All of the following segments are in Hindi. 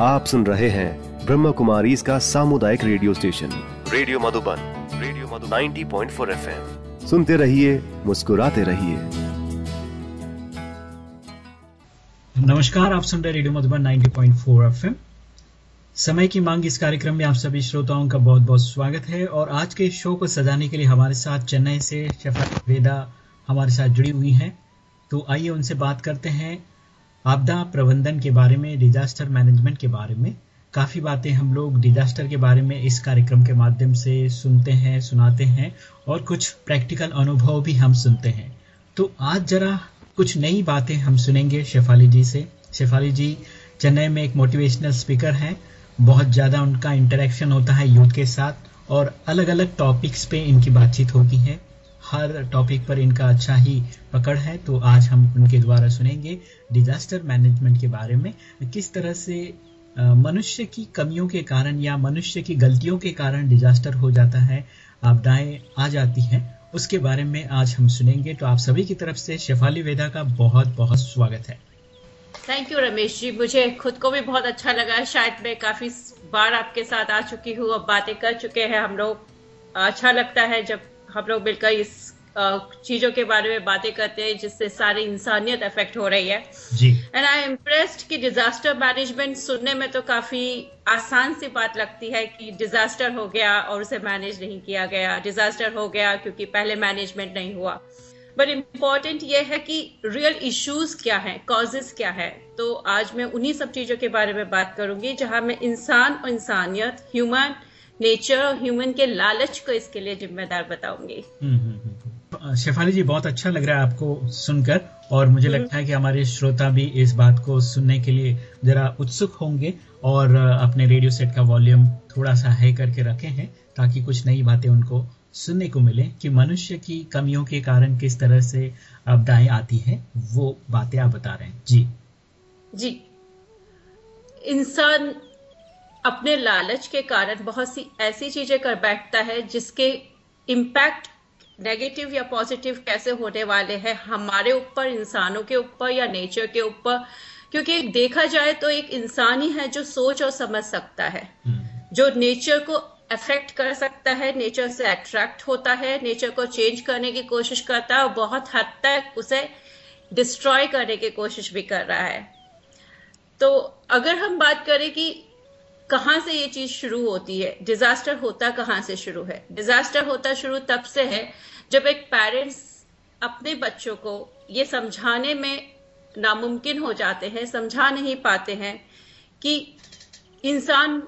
आप सुन रहे हैं ब्रह्म कुमारी इसका सामुदायिक radio station. Radio Madhuban radio Madhuban. 90.4 FM. सुनते रहिए मुस्कुराते रहिए। नमस्कार आप सुन रहे रेडियो मधुबन 90.4 एफएम। समय की मांग इस कार्यक्रम में आप सभी श्रोताओं का बहुत बहुत स्वागत है और आज के शो को सजाने के लिए हमारे साथ चेन्नई से शफा वेदा हमारे साथ जुड़ी हुई हैं। तो आइए उनसे बात करते हैं। आपदा प्रबंधन के बारे में डिजास्टर मैनेजमेंट के बारे में, काफ़ी बातें हम लोग डिजास्टर के बारे में इस कार्यक्रम के माध्यम से सुनते हैं, सुनाते हैं और कुछ प्रैक्टिकल अनुभव भी हम सुनते हैं। तो आज जरा कुछ नई बातें हम सुनेंगे शेफाली जी से। शेफाली जी चेन्नई में एक मोटिवेशनल स्पीकर हैं। बहुत ज़्यादा उनका इंटरेक्शन होता है यूथ के साथ और अलग अलग टॉपिक्स पे इनकी बातचीत होती है। हर टॉपिक पर इनका अच्छा ही पकड़ है तो आज हम उनके द्वारा सुनेंगे डिजास्टर मैनेजमेंट के बारे में, किस तरह से मनुष्य की कमियों के कारण या मनुष्य की गलतियों के कारण डिजास्टर हो जाता है, आपदाएँ आ जाती हैं, उसके बारे में आज हम सुनेंगे। तो आप सभी की तरफ़ से शेफाली वेदा का बहुत बहुत स्वागत है। Thank you Ramesh ji. मुझे खुद को भी बहुत अच्छा लगा। शायद मैं काफ़ी बार आपके साथ आ चुकी हूँ, अब बातें कर चुके हैं। हम लोग अच्छा लगता है जब हम लोग मिलकर इस चीज़ों के बारे में बातें करते हैं जिससे सारी इंसानियत अफेक्ट हो रही है। एंड आई इम्प्रेस्ड कि डिजास्टर मैनेजमेंट सुनने में तो काफ़ी आसान सी बात लगती है कि डिजास्टर हो गया और उसे मैनेज नहीं किया गया। डिजास्टर हो गया क्योंकि पहले मैनेजमेंट नहीं हुआ। बट इंपॉर्टेंट ये है कि रियल इश्यूज़ क्या है कॉजेज क्या है। तो आज मैं उन्हीं सब चीज़ों के बारे में बात करूँगी जहाँ मैं इंसान और इंसानियत ह्यूमन नेचर और ह्यूमन के लालच को इसके लिए जिम्मेदार बताऊँगी। शेफाली जी बहुत अच्छा लग रहा है आपको सुनकर और मुझे लगता है कि हमारे श्रोता भी इस बात को सुनने के लिए जरा उत्सुक होंगे और अपने रेडियो सेट का वॉल्यूम थोड़ा सा हाई करके रखे हैं ताकि कुछ नई बातें उनको सुनने को मिले कि मनुष्य की कमियों के कारण किस तरह से आपदाएँ आती हैं वो बातें आप बता रहे हैं। जी। जी। इंसान अपने लालच के कारण बहुत सी ऐसी चीज़ें कर बैठता है जिसके इम्पैक्ट नेगेटिव या पॉजिटिव कैसे होने वाले हैं? हमारे ऊपर इंसानों के ऊपर या नेचर के ऊपर? क्योंकि देखा जाए तो एक इंसान ही है जो सोच और समझ सकता है। जो नेचर को अफेक्ट कर सकता है नेचर से अट्रैक्ट होता है नेचर को चेंज करने की कोशिश करता है और बहुत हद तक उसे डिस्ट्रॉय करने की कोशिश भी कर रहा है। तो अगर हम बात करें कि कहाँ से ये चीज़ शुरू होती है? डिजास्टर होता कहाँ से शुरू है? डिजास्टर होता शुरू तब से है जब एक पेरेंट्स अपने बच्चों को ये समझाने में नामुमकिन हो जाते हैं, समझा नहीं पाते हैं कि इंसान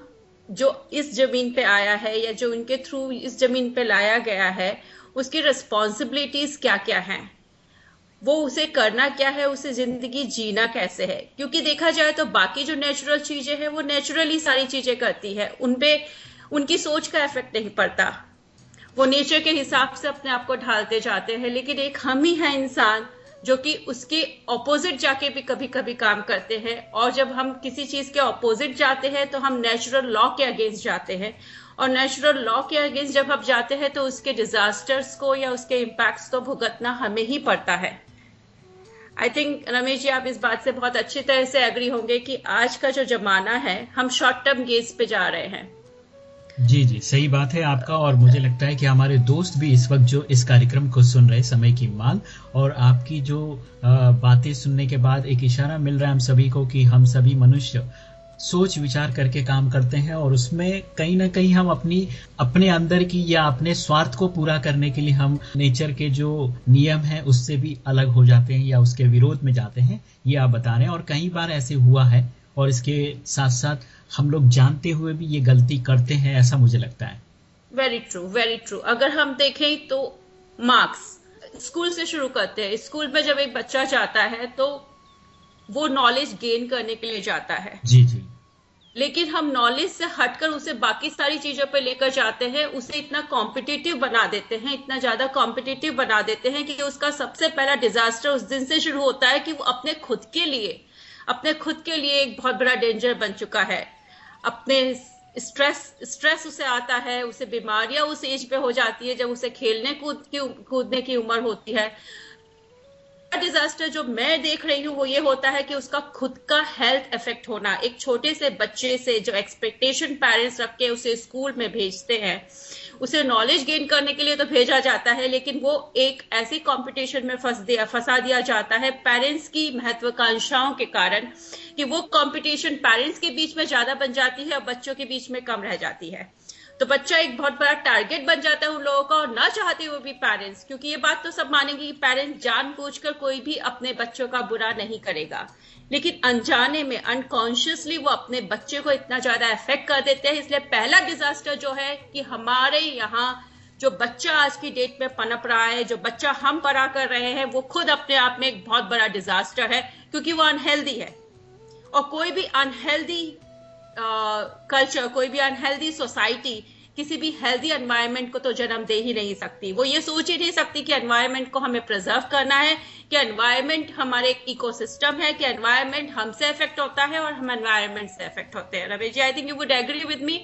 जो इस ज़मीन पे आया है या जो उनके थ्रू इस ज़मीन पे लाया गया है, उसकी रिस्पॉन्सिबिलिटीज क्या क्या हैं? वो उसे करना क्या है, उसे ज़िंदगी जीना कैसे है? क्योंकि देखा जाए तो बाकी जो नेचुरल चीज़ें हैं, वो नेचुरली सारी चीज़ें करती है। उनपे उनकी सोच का इफ़ेक्ट नहीं पड़ता। वो नेचर के हिसाब से अपने आप को ढालते जाते हैं, लेकिन एक हम ही है इंसान, जो कि उसके ऑपोजिट जाके भी कभी कभी काम करते हैं। और जब हम किसी चीज़ के ऑपोजिट जाते हैं तो हम नेचुरल लॉ के अगेंस्ट जाते हैं। और नेचुरल लॉ के अगेंस्ट जब हम जाते हैं तो उसके डिजास्टर्स को या उसके इम्पैक्ट्स को भुगतना हमें ही पड़ता है। आई थिंक रमेश जी, आप इस बात से बहुत अच्छी तरह से एग्री होंगे कि आज का जो जमाना है, हम शॉर्ट टर्म गेज पे जा रहे हैं। जी जी, सही बात है आपका और मुझे लगता है कि हमारे दोस्त भी इस वक्त जो इस कार्यक्रम को सुन रहे समय की मांग और आपकी जो बातें सुनने के बाद एक इशारा मिल रहा है हम सभी को कि हम सभी मनुष्य सोच विचार करके काम करते हैं और उसमें कहीं ना कहीं हम अपनी अपने अंदर की या अपने स्वार्थ को पूरा करने के लिए हम नेचर के जो नियम है उससे भी अलग हो जाते हैं या उसके विरोध में जाते हैं ये आप बता रहे हैं। और कई बार ऐसे हुआ है और इसके साथ साथ हम लोग जानते हुए भी ये गलती करते हैं ऐसा मुझे लगता है। वेरी ट्रू वेरी ट्रू अगर हम देखें तो मार्क्स स्कूल से शुरू करते हैं। स्कूल में जब एक बच्चा जाता है तो वो नॉलेज गेन करने के लिए जाता है। जी जी। लेकिन हम नॉलेज से हटकर उसे बाकी सारी चीज़ों पे लेकर जाते हैं, उसे इतना कॉम्पिटिटिव बना देते हैं, इतना ज़्यादा कॉम्पिटिटिव बना देते हैं कि उसका सबसे पहला डिजास्टर उस दिन से शुरू होता है कि वो अपने खुद के लिए, अपने खुद के लिए एक बहुत बड़ा डेंजर बन चुका है। अपने स्ट्रेस स्ट्रेस उसे आता है, उसे बीमारियाँ उस एज पे हो जाती है जब उसे खेलने कूद की कूदने की उम्र होती है। डिजास्टर जो मैं देख रही हूँ, वो ये होता है कि उसका खुद का हेल्थ इफ़ेक्ट होना। एक छोटे से बच्चे से जो एक्सपेक्टेशन पेरेंट्स रख के उसे स्कूल में भेजते हैं, उसे नॉलेज गेन करने के लिए तो भेजा जाता है, लेकिन वो एक ऐसी कंपटीशन में फंस दिया, फंसा दिया जाता है पेरेंट्स की महत्वाकांक्षाओं के कारण कि वो कंपटीशन पेरेंट्स के बीच में ज़्यादा बन जाती है और बच्चों के बीच में कम रह जाती है। तो बच्चा एक बहुत बड़ा टारगेट बन जाता है उन लोगों का और ना चाहते हुए भी पेरेंट्स क्योंकि ये बात तो सब मानेंगे कि पेरेंट्स जानबूझकर कोई भी अपने बच्चों का बुरा नहीं करेगा। लेकिन अनजाने में अनकॉन्शियसली वो अपने बच्चे को इतना ज़्यादा इफ़ेक्ट कर देते हैं। इसलिए पहला डिजास्टर जो है कि हमारे यहाँ जो बच्चा आज की डेट में पनप रहा है, जो बच्चा हम पढ़ा कर रहे हैं, वो खुद अपने आप में एक बहुत बड़ा डिजास्टर है, क्योंकि वो अनहेल्दी है। और कोई भी अनहेल्दी कल्चर कोई भी अनहेल्दी सोसाइटी किसी भी हेल्दी एनवायरनमेंट को तो जन्म दे ही नहीं सकती। वो ये सोच ही नहीं सकती कि एनवायरनमेंट को हमें प्रिजर्व करना है, कि एनवायरनमेंट हमारे एक इकोसिस्टम है, कि एनवायरनमेंट हमसे इफ़ेक्ट होता है और हम एनवायरनमेंट से इफ़ेक्ट होते हैं। Ramesh ji I think you would agree with me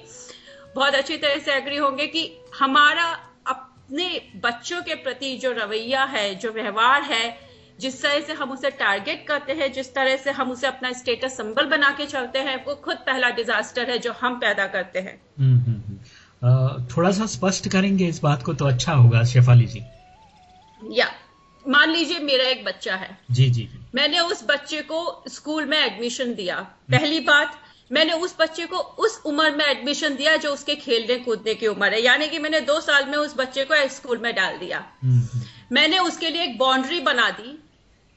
बहुत अच्छी तरह से एग्री होंगे कि हमारा अपने बच्चों के प्रति जो रवैया है, जो व्यवहार है जिस तरह से हम उसे टारगेट करते हैं जिस तरह से हम उसे अपना स्टेटस सिंबल बना के चलते हैं वो खुद पहला डिजास्टर है जो हम पैदा करते हैं। हम्म, हम्म, हम्म। थोड़ा सा स्पष्ट करेंगे इस बात को तो अच्छा होगा शेफाली जी। या मान लीजिए मेरा एक बच्चा है। जी जी मैंने उस बच्चे को स्कूल में एडमिशन दिया। पहली बात मैंने उस बच्चे को उस उम्र में एडमिशन दिया जो उसके खेलने कूदने की उम्र है। यानी कि मैंने दो साल में उस बच्चे को स्कूल में डाल दिया। मैंने उसके लिए एक बाउंड्री बना दी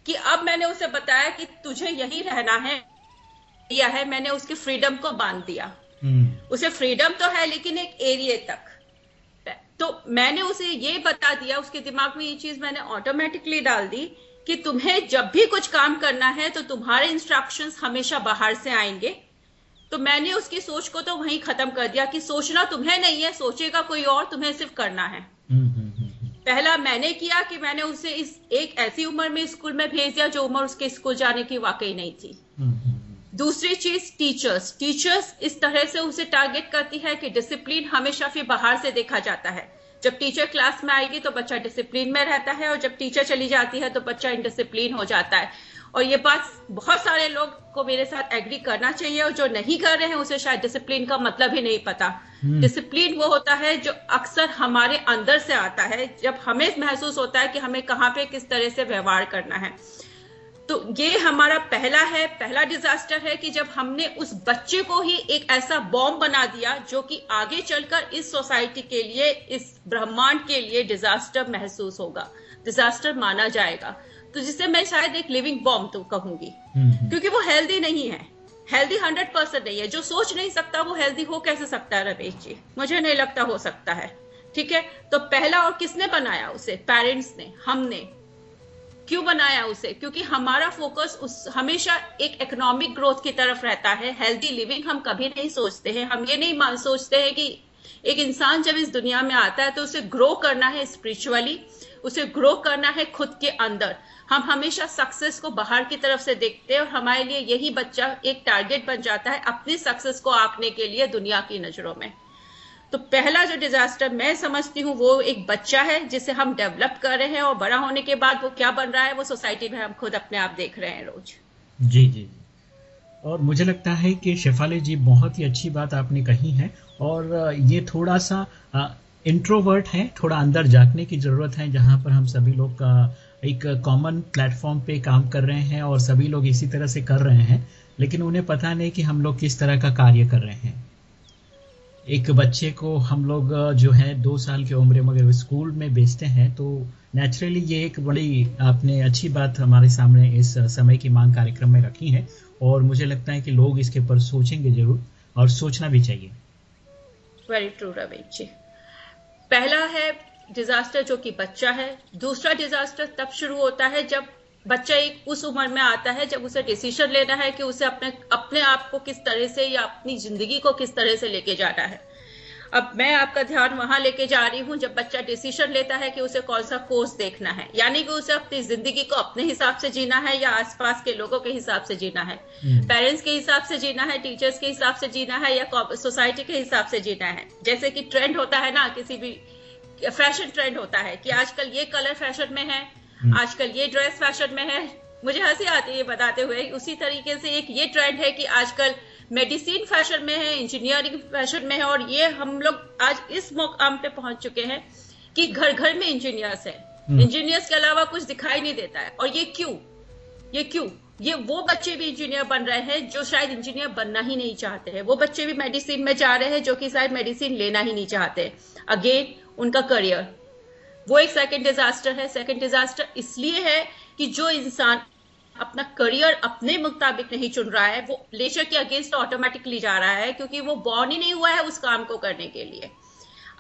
कि अब मैंने उसे बताया कि तुझे यही रहना है दिया है मैंने उसकी फ्रीडम को बाँध दिया हम्म। उसे फ्रीडम तो है लेकिन एक एरिया तक तो मैंने उसे ये बता दिया उसके दिमाग में ये चीज़ मैंने ऑटोमेटिकली डाल दी कि तुम्हें जब भी कुछ काम करना है तो तुम्हारे इंस्ट्रक्शंस हमेशा बाहर से आएँगे तो मैंने उसकी सोच को तो वहीं खत्म कर दिया कि सोचना तुम्हें नहीं है सोचेगा कोई और तुम्हें सिर्फ़ करना है हम्म, हम्म। पहला मैंने किया कि मैंने उसे इस एक ऐसी उम्र में स्कूल में भेज दिया जो उम्र उसके स्कूल जाने की वाकई नहीं थी। दूसरी चीज़ टीचर्स टीचर्स इस तरह से उसे टारगेट करती है कि डिसिप्लिन हमेशा फिर बाहर से देखा जाता है। जब टीचर क्लास में आएगी तो बच्चा डिसिप्लिन में रहता है और जब टीचर चली जाती है तो बच्चा इनडिसिप्लिन हो जाता है। और ये बात बहुत सारे लोग को मेरे साथ एग्री करना चाहिए और जो नहीं कर रहे हैं उसे शायद डिसिप्लिन का मतलब ही नहीं पता। Discipline hmm. वो होता है जो अक्सर हमारे अंदर से आता है जब हमें महसूस होता है कि हमें कहाँ पे किस तरह से व्यवहार करना है। तो ये हमारा पहला है पहला डिजास्टर है कि जब हमने उस बच्चे को ही एक ऐसा बॉम्ब बना दिया जो कि आगे चलकर इस सोसाइटी के लिए इस ब्रह्मांड के लिए डिजास्टर महसूस होगा। डिजास्टर माना जाएगा। तो जिसे मैं शायद एक लिविंग बॉम्ब तो कहूँगी। हम्म, हम्म। क्योंकि वो हेल्दी नहीं है। हेल्दी हंड्रेड परसेंट नहीं है जो सोच नहीं सकता वो हेल्दी हो कैसे सकता है रमेश जी? मुझे नहीं लगता हो सकता है। ठीक है? तो पहला और किसने बनाया उसे? पेरेंट्स ने हमने। क्यों बनाया उसे? क्योंकि हमारा फोकस उस हमेशा एक इकोनॉमिक ग्रोथ की तरफ़ रहता है। हेल्दी लिविंग हम कभी नहीं सोचते हैं। हम ये नहीं मान सोचते हैं कि एक इंसान जब इस दुनिया में आता है तो उसे ग्रो करना है स्पिरिचुअली उसे ग्रो करना है खुद के अंदर। हम हमेशा सक्सेस को बाहर की तरफ़ से देखते हैं और हमारे लिए यही बच्चा एक टारगेट बन जाता है अपनी सक्सेस को आंकने के लिए दुनिया की नज़रों में। तो पहला जो डिजास्टर मैं समझती हूँ, वो एक बच्चा है जिसे हम डेवलप कर रहे हैं और बड़ा होने के बाद वो क्या बन रहा है, वो सोसाइटी में हम खुद अपने आप देख रहे हैं रोज। जी जी और मुझे लगता है कि शेफाली जी, बहुत ही अच्छी बात आपने कही है और ये थोड़ा सा इंट्रोवर्ट है, थोड़ा अंदर झांकने की ज़रूरत है, जहाँ पर हम सभी लोग का एक कॉमन प्लेटफॉर्म पे काम कर रहे हैं और सभी लोग इसी तरह से कर रहे हैं, लेकिन उन्हें पता नहीं कि हम लोग किस तरह का कार्य कर रहे हैं। एक बच्चे को हम लोग जो है दो साल की उम्र में अगर स्कूल में बेचते हैं तो नेचुरली ये एक बड़ी आपने अच्छी बात हमारे सामने इस समय की मांग कार्यक्रम में रखी है, और मुझे लगता है कि लोग इसके ऊपर सोचेंगे ज़रूर और सोचना भी चाहिए। वेरी ट्रू रमेश जी पहला है डिजास्टर जो कि बच्चा है दूसरा डिजास्टर तब शुरू होता है जब बच्चा एक उस उम्र में आता है जब उसे डिसीज़न लेना है कि उसे अपने अपने आप को किस तरह से या अपनी ज़िंदगी को किस तरह से लेके जाना है। अब मैं आपका ध्यान वहाँ लेके जा रही हूँ जब बच्चा डिसीज़न लेता है कि उसे कौन सा कोर्स देखना है। यानी कि उसे अपनी ज़िंदगी को अपने हिसाब से जीना है या आसपास के लोगों के हिसाब से जीना है। Parents hmm. के हिसाब से जीना है टीचर्स के हिसाब से जीना है या सोसाइटी के हिसाब से जीना है। जैसे कि ट्रेंड होता है ना किसी भी फ़ैशन ट्रेंड होता है कि आजकल ये कलर फ़ैशन में है हम्म। आजकल ये ड्रेस फ़ैशन में है। मुझे हँसी आती है बताते हुए उसी तरीके से एक ये ट्रेंड है कि आजकल मेडिसिन फ़ैशन में है इंजीनियरिंग फ़ैशन में है और ये हम लोग आज इस मुकाम पे पहुँच चुके हैं कि घर घर में इंजीनियर्स है। इंजीनियर्स। के अलावा कुछ दिखाई नहीं देता है। और ये क्यों? ये क्यों? ये वो बच्चे भी इंजीनियर बन रहे हैं जो शायद इंजीनियर बनना ही नहीं चाहते हैं। वो बच्चे भी मेडिसिन में जा रहे हैं जो कि शायद मेडिसिन लेना ही नहीं चाहते। अगेन उनका करियर। वो एक सेकेंड डिजास्टर है। सेकेंड डिजास्टर इसलिए है कि जो इंसान अपना करियर अपने मुताबिक नहीं चुन रहा है वो लेचर के अगेंस्ट ऑटोमेटिकली जा रहा है क्योंकि वो बॉर्न ही नहीं हुआ है उस काम को करने के लिए।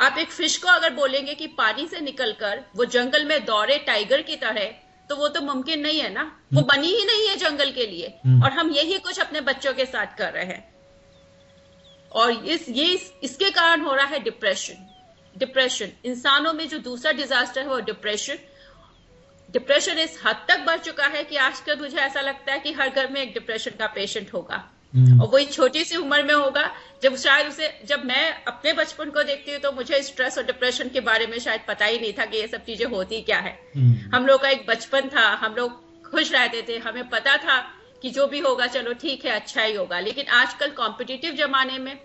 आप एक फ़िश को अगर बोलेंगे कि पानी से निकलकर वो जंगल में दौड़े टाइगर की तरह तो वो तो मुमकिन नहीं है ना? वो हम्म। बनी ही नहीं है जंगल के लिए। हम्म। और हम यही कुछ अपने बच्चों के साथ कर रहे हैं। और इस ये इस, इसके कारण हो रहा है डिप्रेशन डिप्रेशन इंसानों में जो दूसरा डिजास्टर है वो डिप्रेशन डिप्रेशन इस हद तक बढ़ चुका है कि आजकल मुझे ऐसा लगता है कि हर घर में एक डिप्रेशन का पेशेंट होगा। हम्म। और वही छोटी सी उम्र में होगा जब शायद उसे जब मैं अपने बचपन को देखती हूँ तो मुझे स्ट्रेस और डिप्रेशन के बारे में शायद पता ही नहीं था कि ये सब चीज़ें होती क्या है। हम्म। हम लोग का एक बचपन था हम लोग खुश रहते थे हमें पता था कि जो भी होगा चलो ठीक है अच्छा ही होगा। लेकिन आजकल कॉम्पिटिटिव जमाने में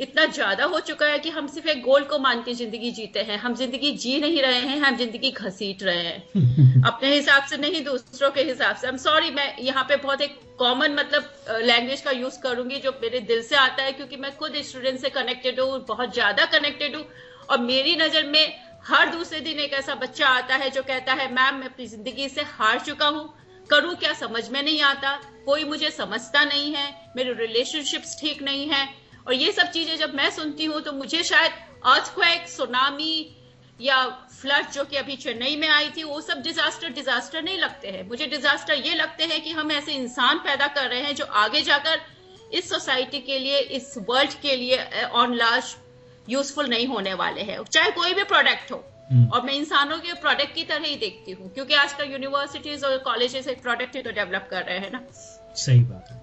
इतना ज़्यादा हो चुका है कि हम सिर्फ़ एक गोल को मान के ज़िंदगी जीते हैं। हम ज़िंदगी जी नहीं रहे हैं हम ज़िंदगी घसीट रहे हैं। अपने हिसाब से नहीं दूसरों के हिसाब से। हम सॉरी मैं यहाँ पे बहुत एक कॉमन मतलब लैंग्वेज का यूज़ करूँगी जो मेरे दिल से आता है क्योंकि मैं खुद स्टूडेंट से कनेक्टेड हूँ बहुत ज़्यादा कनेक्टेड हूँ। और मेरी नज़र में हर दूसरे दिन एक ऐसा बच्चा आता है जो कहता है मैम मैं अपनी ज़िंदगी से हार चुका हूँ। करूँ क्या? समझ में नहीं आता। कोई मुझे समझता नहीं है। मेरे रिलेशनशिप्स ठीक नहीं है। और ये सब चीज़ें जब मैं सुनती हूँ तो मुझे शायद अर्थक्वेक सुनामी या फ्लड जो कि अभी चेन्नई में आई थी वो सब डिजास्टर डिजास्टर नहीं लगते हैं। मुझे डिजास्टर ये लगते हैं कि हम ऐसे इंसान पैदा कर रहे हैं जो आगे जाकर इस सोसाइटी के लिए इस वर्ल्ड के लिए ऑन लार्ज यूजफुल नहीं होने वाले हैं। चाहे कोई भी प्रोडक्ट हो। हम्म। और मैं इंसानों के प्रोडक्ट की तरह ही देखती हूँ क्योंकि आजकल यूनिवर्सिटीज और कॉलेजेस एक प्रोडक्ट ही तो डेवलप कर रहे हैं ना। सही बात है।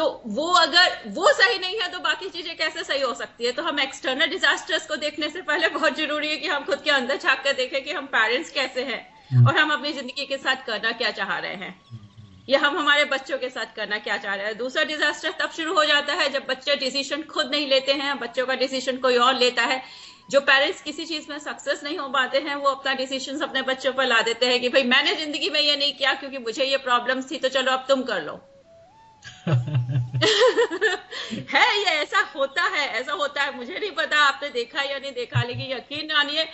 तो वो अगर वो सही नहीं है तो बाकी चीज़ें कैसे सही हो सकती है? तो हम एक्सटर्नल डिजास्टर्स को देखने से पहले बहुत ज़रूरी है कि हम खुद के अंदर झाक कर देखें कि हम पेरेंट्स कैसे हैं हम्म। और हम अपनी ज़िंदगी के साथ करना क्या चाह रहे हैं। या हम हमारे बच्चों के साथ करना क्या चाह रहे हैं। दूसरा डिजास्टर तब शुरू हो जाता है जब बच्चे डिसीज़न खुद नहीं लेते हैं बच्चों का डिसीज़न कोई और लेता है। जो पेरेंट्स किसी चीज़ में सक्सेस नहीं हो पाते हैं वो अपना डिसीज़न अपने बच्चों पर ला देते हैं कि भाई मैंने ज़िंदगी में ये नहीं किया क्योंकि मुझे ये प्रॉब्लम्स थी तो चलो अब तुम कर लो। है ये ऐसा होता है, ऐसा होता है। मुझे नहीं पता आपने देखा या नहीं देखा, लेकिन यकीन मानिए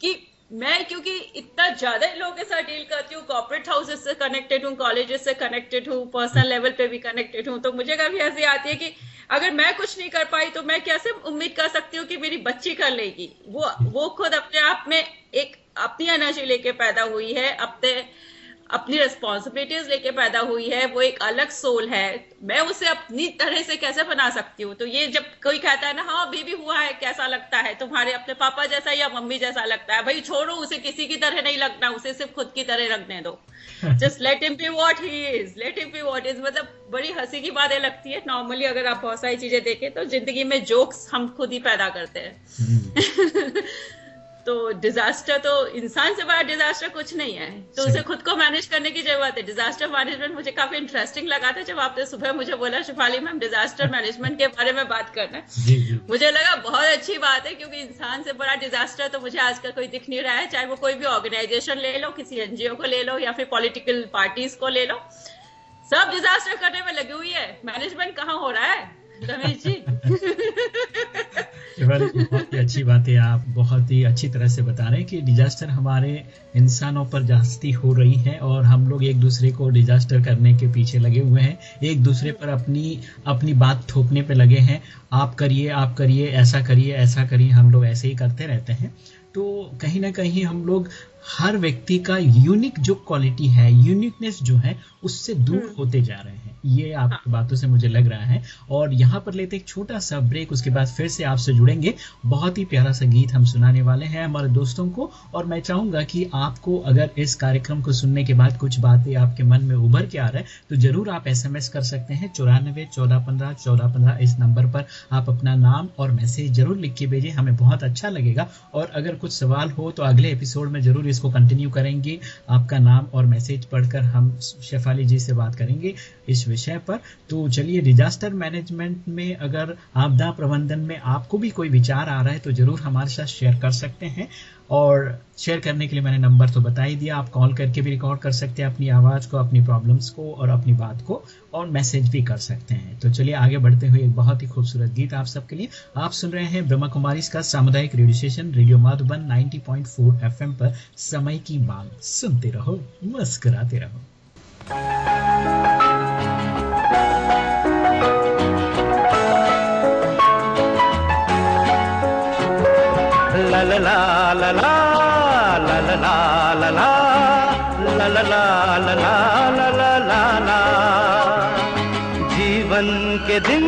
कि मैं, क्योंकि इतना ज़्यादा लोगों के साथ डील करती हूँ कॉर्पोरेट हाउसेस से कनेक्टेड हूँ कॉलेजेस से कनेक्टेड हूँ पर्सनल लेवल पे भी कनेक्टेड हूँ तो मुझे कभी ऐसी आती है कि अगर मैं कुछ नहीं कर पाई तो मैं कैसे उम्मीद कर सकती हूँ कि मेरी बच्ची कर लेगी? वो वो खुद अपने आप में एक अपनी एनर्जी लेके पैदा हुई है, अपने अपनी रिस्पॉन्सिबिलिटीज लेके पैदा हुई है वो एक अलग सोल है। मैं उसे अपनी तरह से कैसे बना सकती हूँ? तो ये जब कोई कहता है ना हाँ बेबी हुआ है कैसा लगता है? तुम्हारे अपने पापा जैसा या मम्मी जैसा लगता है? भाई छोड़ो उसे किसी की तरह नहीं लगना उसे सिर्फ़ खुद की तरह रखने दो। Just let him be what he is let him be what is मतलब बड़ी हँसी की बातें लगती है। नॉर्मली अगर आप बहुत सारी चीज़ें देखें तो ज़िंदगी में जोक्स हम खुद ही पैदा करते हैं। हम्म। तो डिजास्टर तो इंसान से बड़ा डिजास्टर कुछ नहीं है। तो उसे खुद को मैनेज करने की ज़रूरत है। डिजास्टर मैनेजमेंट मुझे काफ़ी इंटरेस्टिंग लगा था जब आपने सुबह मुझे बोला शिफाली मैम डिजास्टर मैनेजमेंट के बारे में बात करना है। मुझे लगा बहुत अच्छी बात है क्योंकि इंसान से बड़ा डिजास्टर तो मुझे आजकल कोई दिख नहीं रहा है। चाहे वो कोई भी ऑर्गेनाइजेशन ले लो किसी एनजीओ को ले लो या फिर पॉलिटिकल पार्टीज़ को ले लो। सब डिजास्टर करने में लगी हुई है। मैनेजमेंट कहाँ हो रहा है? रमेश जी। बहुत ही अच्छी बात है आप बहुत ही अच्छी तरह से बता रहे हैं कि डिजास्टर हमारे इंसानों पर जास्ती हो रही है और हम लोग एक दूसरे को डिजास्टर करने के पीछे लगे हुए हैं। एक दूसरे पर अपनी अपनी बात थोपने पे लगे हैं। आप करिए आप करिए ऐसा करिए ऐसा करिए हम लोग ऐसे ही करते रहते हैं। तो कहीं ना कहीं हम लोग हर व्यक्ति का यूनिक जो क्वालिटी है यूनिकनेस जो है उससे दूर हम्म। होते जा रहे हैं। ये आपकी बातों से मुझे लग रहा है। और यहाँ पर लेते एक छोटा सा ब्रेक उसके बाद फिर से आपसे जुड़ेंगे। बहुत ही प्यारा सा गीत हम सुनाने वाले हैं हमारे दोस्तों को। और मैं चाहूँगा कि आपको अगर इस कार्यक्रम को सुनने के बाद कुछ बातें आपके मन में उभर के आ रहा है तो ज़रूर आप एस कर सकते हैं। चौरानबे चौदह पंद्रह चौदह पंद्रह इस नंबर पर आप अपना नाम और मैसेज ज़रूर लिख के भेजिए हमें बहुत अच्छा लगेगा। और अगर कुछ सवाल हो तो अगले एपिसोड में ज़रूर इसको कंटिन्यू करेंगे। आपका नाम और मैसेज पढ़कर हम शेफाली जी से बात करेंगे। इस विषय पर। तो चलिए डिजास्टर मैनेजमेंट में अगर आपदा प्रबंधन में आपको भी कोई विचार आ रहा है तो ज़रूर हमारे साथ शेयर कर सकते हैं। और शेयर करने के लिए मैंने नंबर तो बता ही दिया, आप कॉल करके भी रिकॉर्ड कर सकते हैं अपनी आवाज़ को, अपनी प्रॉब्लम्स को और अपनी बात को, और मैसेज भी कर सकते हैं। तो चलिए, आगे बढ़ते हुए एक बहुत ही खूबसूरत गीत आप सबके लिए आप सुन रहे हैं, ब्रह्मा कुमारी का सामुदायिक radio station radio Madhuban 90.4 FM पर समय की मांग। सुनते रहो, मुस्कुराते रहो। जीवन के दिन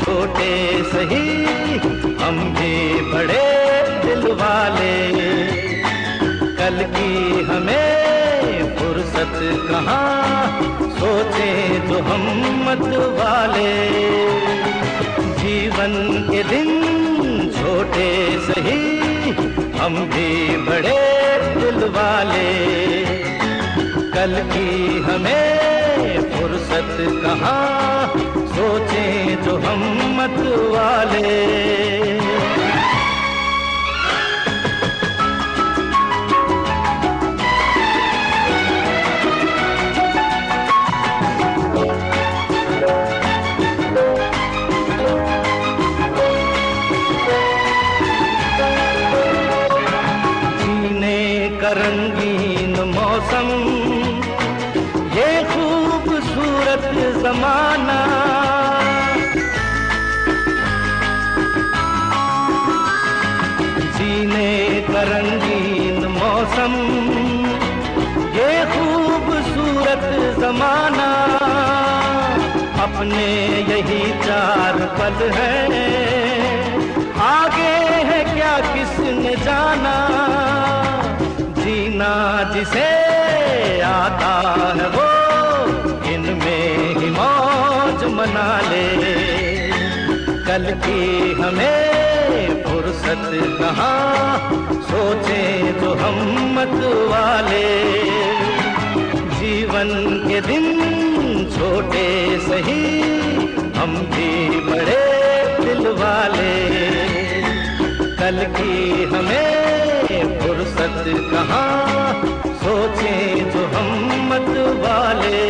छोटे सही हम भी बड़े दिल वाले कल की हमें फुर्सत कहाँ सोचे तो हम मत वाले जीवन के दिन छोटे सही, हम भी बड़े दिल वाले। कल की हमें फुर्सत कहाँ, सोचे जो हम मत वाले। अपने यही चार पल है। आगे है क्या किसने जाना? जीना जिसे आता है वो, इनमें ही मौज मना ले। कल की हमें फुर्सत कहाँ, सोचे तो हम मत वाले। जीवन के दिन छोटे सही, हम भी बड़े दिल वाले। कल की हमें फुर्सत कहाँ, सोचे तो हम मत वाले।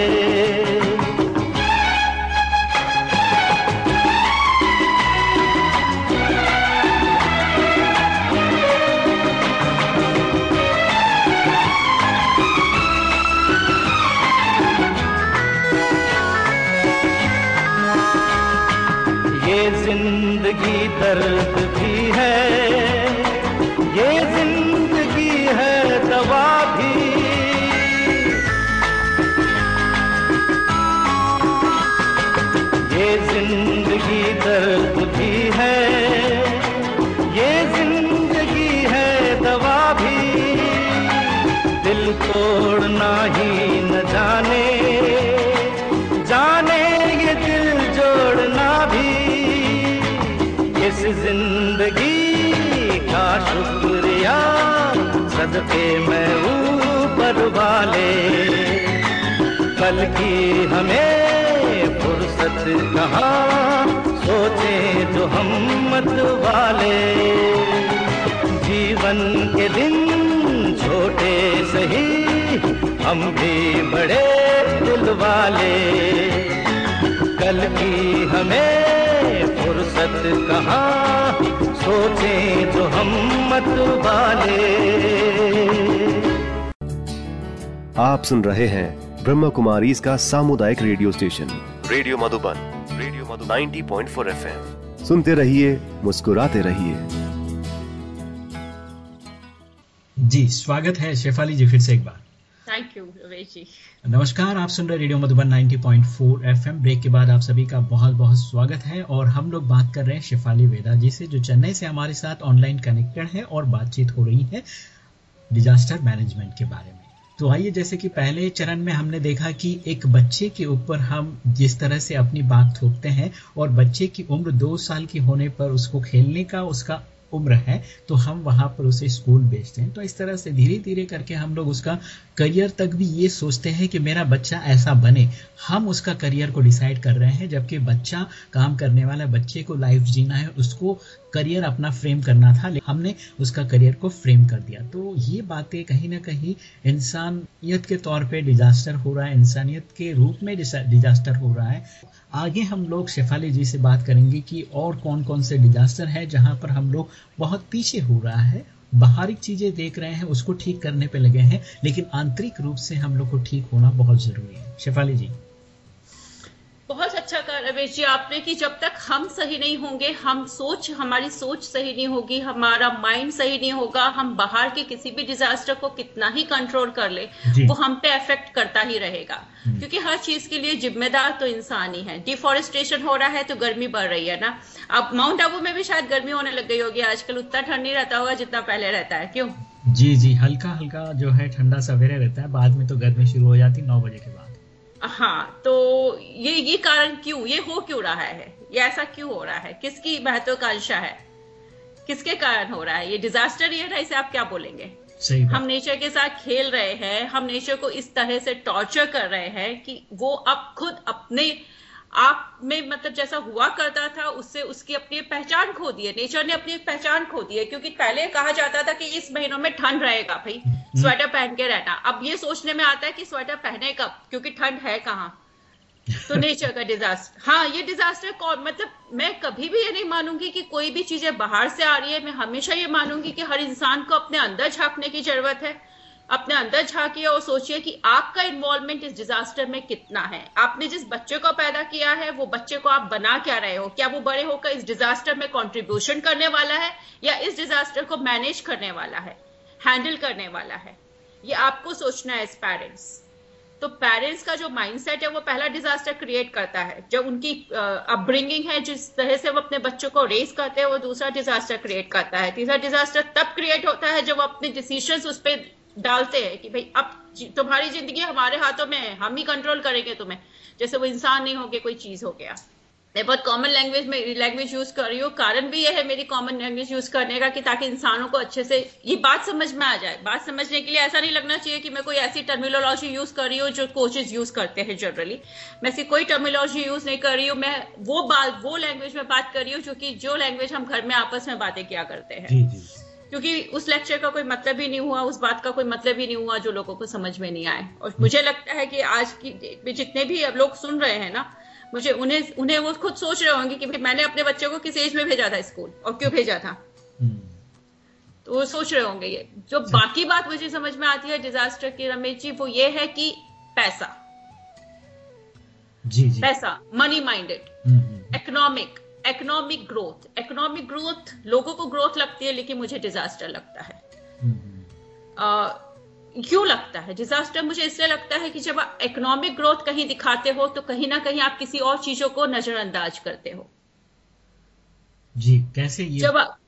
सदके मैं ऊपर वाले। कल की हमें फुर्सत कहाँ सोचे जो हम मत वाले। जीवन के दिन छोटे सही, हम भी बड़े दिल वाले। कल की हमें फुर्सत कहाँ सोचे जो हम मत वाले आप सुन रहे हैं ब्रह्म कुमारी इसका सामुदायिक radio station. Radio Madhuban radio Madhu 90.4 FM. सुनते रहिए मुस्कुराते रहिए। जी स्वागत है शेफाली जी फिर से एक बार। थैंक यू रमेश जी नमस्कार, आप सुन रहे रेडियो मधुबन 90.4 एफएम ब्रेक के बाद आप सभी का बहुत बहुत स्वागत है और हम लोग बात कर रहे हैं शेफाली वेदा जी से, जो चेन्नई से हमारे साथ ऑनलाइन कनेक्टेड है और बातचीत हो रही है डिजास्टर मैनेजमेंट के बारे में। तो आइए, जैसे कि पहले चरण में हमने देखा कि एक बच्चे के ऊपर हम जिस तरह से अपनी बात थोपते हैं और बच्चे की उम्र दो साल की होने पर उसको खेलने का, उसका उम्र है तो हम वहाँ पर उसे स्कूल भेजते हैं। तो इस तरह से धीरे धीरे करके हम लोग उसका करियर तक भी ये सोचते हैं कि मेरा बच्चा ऐसा बने। हम उसका करियर को डिसाइड कर रहे हैं, जबकि बच्चा काम करने वाला बच्चे को लाइफ जीना है, उसको करियर अपना फ्रेम करना था, लेकिन हमने उसका करियर को फ्रेम कर दिया। तो ये बातें कहीं ना कहीं इंसानियत के तौर पे डिजास्टर हो रहा है, इंसानियत के रूप में डिजास्टर हो रहा है। आगे हम लोग शेफाली जी से बात करेंगे कि और कौन कौन से डिजास्टर है जहाँ पर हम लोग बहुत पीछे हो रहा है। बाहरी चीज़ें देख रहे हैं, उसको ठीक करने पे लगे हैं, लेकिन आंतरिक रूप से हम लोग को ठीक होना बहुत ज़रूरी है। शेफाली जी। बहुत अच्छा कहा रमेश जी आपने कि जब तक हम सही नहीं होंगे हम सोच हमारी सोच सही नहीं होगी हमारा माइंड सही नहीं होगा हम बाहर के किसी भी डिजास्टर को कितना ही कंट्रोल कर ले वो हम पे अफेक्ट करता ही रहेगा। हम्म। क्योंकि हर चीज़ के लिए जिम्मेदार तो इंसान ही है। डिफोरेस्टेशन हो रहा है तो गर्मी बढ़ रही है ना। अब माउंट आबू में भी शायद गर्मी होने लग गई होगी। आजकल उतना ठंड नहीं रहता होगा जितना पहले रहता है। क्यों? जी जी हल्का हल्का जो है ठंडा सवेरे रहता है बाद में तो गर्मी शुरू हो जाती है नौ बजे के बाद। हाँ तो ये ये कारण क्यों ये हो क्यों रहा है? ये ऐसा क्यों हो रहा है? किसकी महत्वाकांक्षा है? किसके कारण हो रहा है? ये डिजास्टर ये है इसे आप क्या बोलेंगे? सही हम नेचर के साथ खेल रहे हैं हम नेचर को इस तरह से टॉर्चर कर रहे हैं कि वो अब खुद अपने आप में मतलब जैसा हुआ करता था उससे उसकी अपनी पहचान खो दी है। नेचर ने अपनी पहचान खो दी है क्योंकि पहले कहा जाता था कि इस महीनों में ठंड रहेगा भाई हम्म। स्वेटर पहन के रहना। अब ये सोचने में आता है कि स्वेटर पहने कब? क्योंकि ठंड है कहाँ? तो नेचर का डिजास्टर हाँ ये डिजास्टर कौन मतलब मैं कभी भी ये नहीं मानूँगी कि कोई भी चीज़ें बाहर से आ रही है। मैं हमेशा ये मानूँगी कि हर इंसान को अपने अंदर झांकने की ज़रूरत है। अपने अंदर झांकिए और सोचिए कि आपका इन्वॉल्वमेंट इस डिजास्टर में कितना है। आपने जिस बच्चे को पैदा किया है, वो बच्चे को आप बना क्या रहे हो? क्या वो बड़े होकर इस डिजास्टर में कंट्रीब्यूशन करने वाला है या इस डिजास्टर को मैनेज करने वाला है? हैंडल करने वाला है। ये आपको सोचना है एज पेरेंट्स तो पेरेंट्स का जो माइंडसेट है, वो पहला डिजास्टर क्रिएट करता है। जब उनकी अपब्रिंगिंग है, जिस तरह से वो अपने बच्चों को रेस करते हैं, वो दूसरा डिजास्टर क्रिएट करता है। तीसरा डिजास्टर तब क्रिएट होता है जब वो अपने डिसीज़न उस पर डालते हैं कि भाई, अब तुम्हारी ज़िंदगी हमारे हाथों में है, हम ही कंट्रोल करेंगे तुम्हें। जैसे वो इंसान नहीं हो गया कोई चीज़ हो गया। मैं बहुत कॉमन लैंग्वेज में लैंग्वेज यूज़ कर रही हूँ। कारण भी यह है मेरी कॉमन लैंग्वेज यूज़ करने का कि ताकि इंसानों को अच्छे से ये बात समझ में आ जाए। बात समझने के लिए ऐसा नहीं लगना चाहिए कि मैं कोई ऐसी टर्मिनोलॉजी यूज़ कर रही हूँ जो कोचेज यूज़ करते हैं जनरली मैं ऐसी कोई टर्मिनोलॉजी यूज़ नहीं कर रही हूँ। मैं वो बात, वो लैंग्वेज में बात कर रही हूँ जो कि जो लैंग्वेज हम घर में आपस में बातें किया करते हैं. क्योंकि उस लेक्चर का कोई मतलब ही नहीं हुआ उस बात का कोई मतलब ही नहीं हुआ जो लोगों को समझ में नहीं आए। और मुझे लगता है कि आज की जितने भी अब लोग सुन रहे हैं ना मुझे उन्हें उन्हें वो खुद सोच रहे होंगे कि मैंने अपने बच्चों को किस एज में भेजा था स्कूल और क्यों भेजा था। हम्म। तो वो सोच रहे होंगे ये। जो बाकी बात मुझे समझ में आती है डिजास्टर की रमेश जी वो ये है कि पैसा। जी जी। पैसा money minded economic economic growth economic growth लोगों को ग्रोथ लगती है लेकिन मुझे डिजास्टर लगता है। uh, क्यों लगता है? डिजास्टर मुझे इसलिए लगता है कि जब आप इकोनॉमिक ग्रोथ कहीं दिखाते हो तो कहीं ना कहीं आप किसी और चीज़ों को नजरअंदाज करते हो। जी कैसे ये जब आप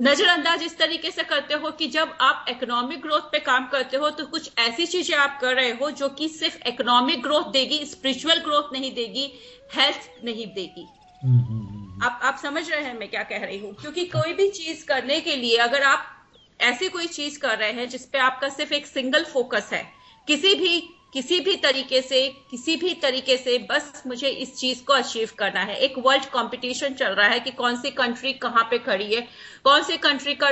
नजरअंदाज इस तरीके से करते हो कि जब आप इकोनॉमिक ग्रोथ पे काम करते हो तो कुछ ऐसी चीज़ें आप कर रहे हो जो कि सिर्फ़ इकोनॉमिक ग्रोथ देगी स्पिरिचुअल ग्रोथ नहीं देगी हेल्थ नहीं देगी। आप आप समझ रहे हैं मैं क्या कह रही हूँ? क्योंकि कोई भी चीज़ करने के लिए अगर आप ऐसी कोई चीज़ कर रहे हैं जिसपे आपका सिर्फ़ एक सिंगल फोकस है किसी भी किसी भी तरीके से किसी भी तरीके से बस मुझे इस चीज़ को अचीव करना है। एक वर्ल्ड कंपटीशन चल रहा है कि कौन सी कंट्री कहाँ पे खड़ी है कौन सी कंट्री का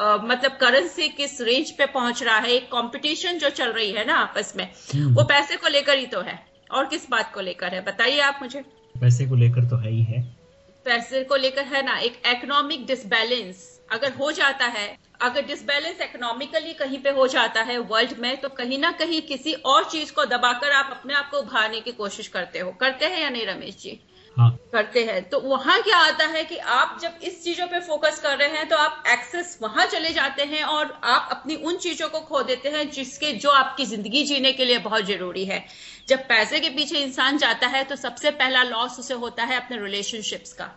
आ, मतलब करेंसी किस रेंज पे पहुँच रहा है। एक कंपटीशन जो चल रही है ना आपस में हम्म। वो पैसे को लेकर ही तो है और किस बात को लेकर है बताइए आप मुझे। पैसे को लेकर तो ही है पैसे को लेकर है ना एक इकोनॉमिक डिसबैलेंस अगर हो जाता है अगर डिसबैलेंस इकोनॉमिकली कहीं पे हो जाता है वर्ल्ड में तो कहीं ना कहीं किसी और चीज़ को दबाकर आप अपने आप को उभारने की कोशिश करते हो। करते हैं या नहीं रमेश जी? हाँ। करते हैं। तो वहाँ क्या आता है कि आप जब इस चीज़ों पे फोकस कर रहे हैं तो आप एक्सेस वहाँ चले जाते हैं और आप अपनी उन चीज़ों को खो देते हैं जिसके जो आपकी ज़िंदगी जीने के लिए बहुत ज़रूरी है। जब पैसे के पीछे इंसान जाता है तो सबसे पहला लॉस उसे होता है अपने रिलेशनशिप्स का।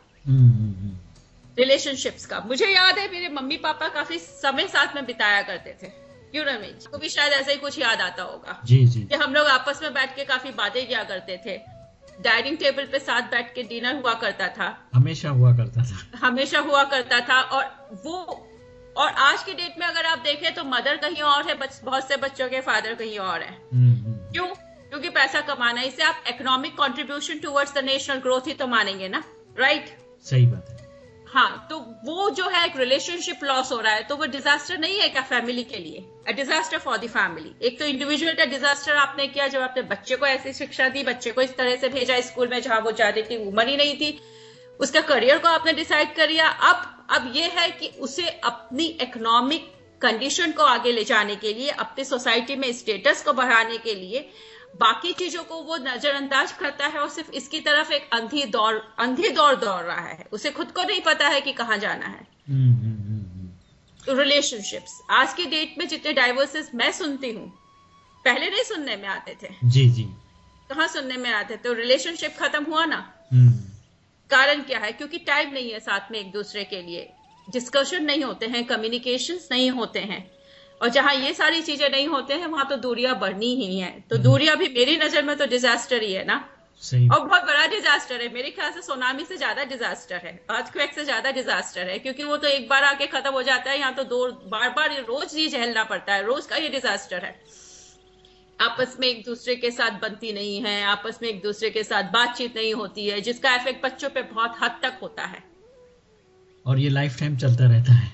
रिलेशनशिप्स का। मुझे याद है मेरे मम्मी पापा काफ़ी समय साथ में बिताया करते थे। क्यों रमेश को भी शायद ऐसा ही कुछ याद आता होगा। जी जी। कि हम लोग आपस में बैठ के काफ़ी बातें किया करते थे। डाइनिंग टेबल पे साथ बैठ के डिनर हुआ करता था। हमेशा हुआ करता था। हमेशा हुआ करता था। और वो और आज की डेट में अगर आप देखें तो मदर कहीं और है बहुत से बच्चों के फादर कहीं और है। हम्म, हम्म। क्यों? क्योंकि पैसा कमाना इसे आप economic contribution towards the national growth ही तो मानेंगे ना राइट सही बात है। हाँ तो वो जो है एक रिलेशनशिप लॉस हो रहा है तो वो डिजास्टर नहीं है क्या फैमिली के लिए? A disaster for the family एक तो इंडिविजुअल का डिजास्टर आपने किया जब आपने बच्चे को ऐसी शिक्षा दी बच्चे को इस तरह से भेजा स्कूल में जहाँ वो जाने की उम्र ही नहीं थी उसका करियर को आपने डिसाइड कर लिया अब अब ये है कि उसे अपनी इकोनॉमिक कंडीशन को आगे ले जाने के लिए अपनी सोसाइटी में स्टेटस को बढ़ाने के लिए बाकी चीज़ों को वो नजरअंदाज करता है और सिर्फ़ इसकी तरफ़ एक अंधी दौड़ अंधी दौड़ दौड़ रहा है। उसे खुद को नहीं पता है कि कहाँ जाना है। रिलेशनशिप्स आज की डेट में जितने डाइवर्सेस मैं सुनती हूँ पहले नहीं सुनने में आते थे। जी जी। कहा सुनने में आते तो रिलेशनशिप खत्म हुआ ना। हम्म। कारण क्या है? क्योंकि टाइम नहीं है साथ में एक दूसरे के लिए। डिस्कशन नहीं होते हैं कम्युनिकेशन नहीं होते हैं। और जहाँ ये सारी चीज़ें नहीं होते हैं वहाँ तो दूरियाँ बढ़नी ही है। तो हम्म। दूरियाँ भी मेरी नज़र में तो डिजास्टर ही है ना? और बहुत बड़ा डिजास्टर है। मेरे ख्याल से सोनामी से ज़्यादा डिजास्टर है। अर्थक्वेक से ज़्यादा डिजास्टर है क्योंकि वो तो एक बार आके खत्म हो जाता है यहाँ तो दो बार बार रोज ही झेलना पड़ता है। रोज का ये डिजास्टर है। आपस में एक दूसरे के साथ बनती नहीं है आपस में एक दूसरे के साथ बातचीत नहीं होती है जिसका इफ़ेक्ट बच्चों पे बहुत हद तक होता है। और ये लाइफ टाइम चलता रहता है।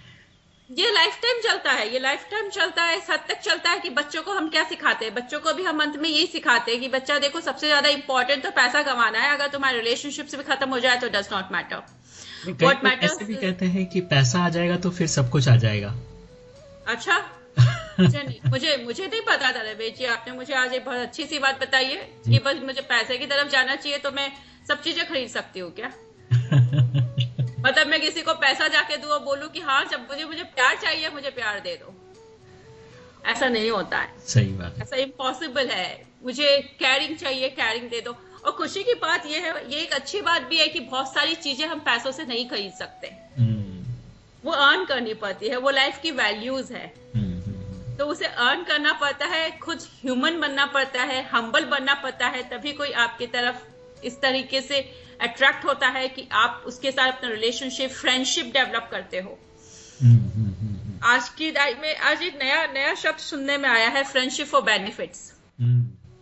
ये लाइफ टाइम चलता है ये लाइफ टाइम चलता है इस हद तक चलता है कि बच्चों को हम क्या सिखाते हैं? बच्चों को भी हम अंत में यही सिखाते हैं कि बच्चा देखो सबसे ज़्यादा इंपॉर्टेंट तो पैसा कमाना है अगर तुम्हारे रिलेशनशिप से भी खत्म हो जाए तो does not matter what matter भी कहते हैं कि पैसा आ जाएगा तो फिर सब कुछ आ जाएगा। अच्छा? मुझे मुझे मुझे नहीं पता था रवेश जी आपने मुझे आज एक बहुत अच्छी सी बात बताई है कि बस मुझे पैसे की तरफ़ जाना चाहिए तो मैं सब चीज़ें खरीद सकती हूँ क्या? मतलब मैं किसी को पैसा जाके दू और बोलू कि हाँ जब मुझे मुझे प्यार चाहिए मुझे प्यार दे दो। ऐसा नहीं होता है। सही बात ऐसा इम्पॉसिबल है। मुझे कैरिंग चाहिए कैरिंग दे दो। और खुशी की बात यह है ये एक अच्छी बात भी है कि बहुत सारी चीज़ें हम पैसों से नहीं खरीद सकते। हम्म। वो अर्न करनी पड़ती है। वो लाइफ की वैल्यूज़ है। हम्म, हम्म, तो उसे अर्न करना पड़ता है खुद ह्यूमन बनना पड़ता है हम्बल बनना पड़ता है तभी कोई आपकी तरफ़ इस तरीके से अट्रैक्ट होता है कि आप उसके साथ अपना रिलेशनशिप फ्रेंडशिप डेवलप करते हो। हम्म, हम्म, हम्म, आज की में आज एक नया नया शब्द सुनने में आया है फ्रेंडशिप फॉर बेनिफिट्स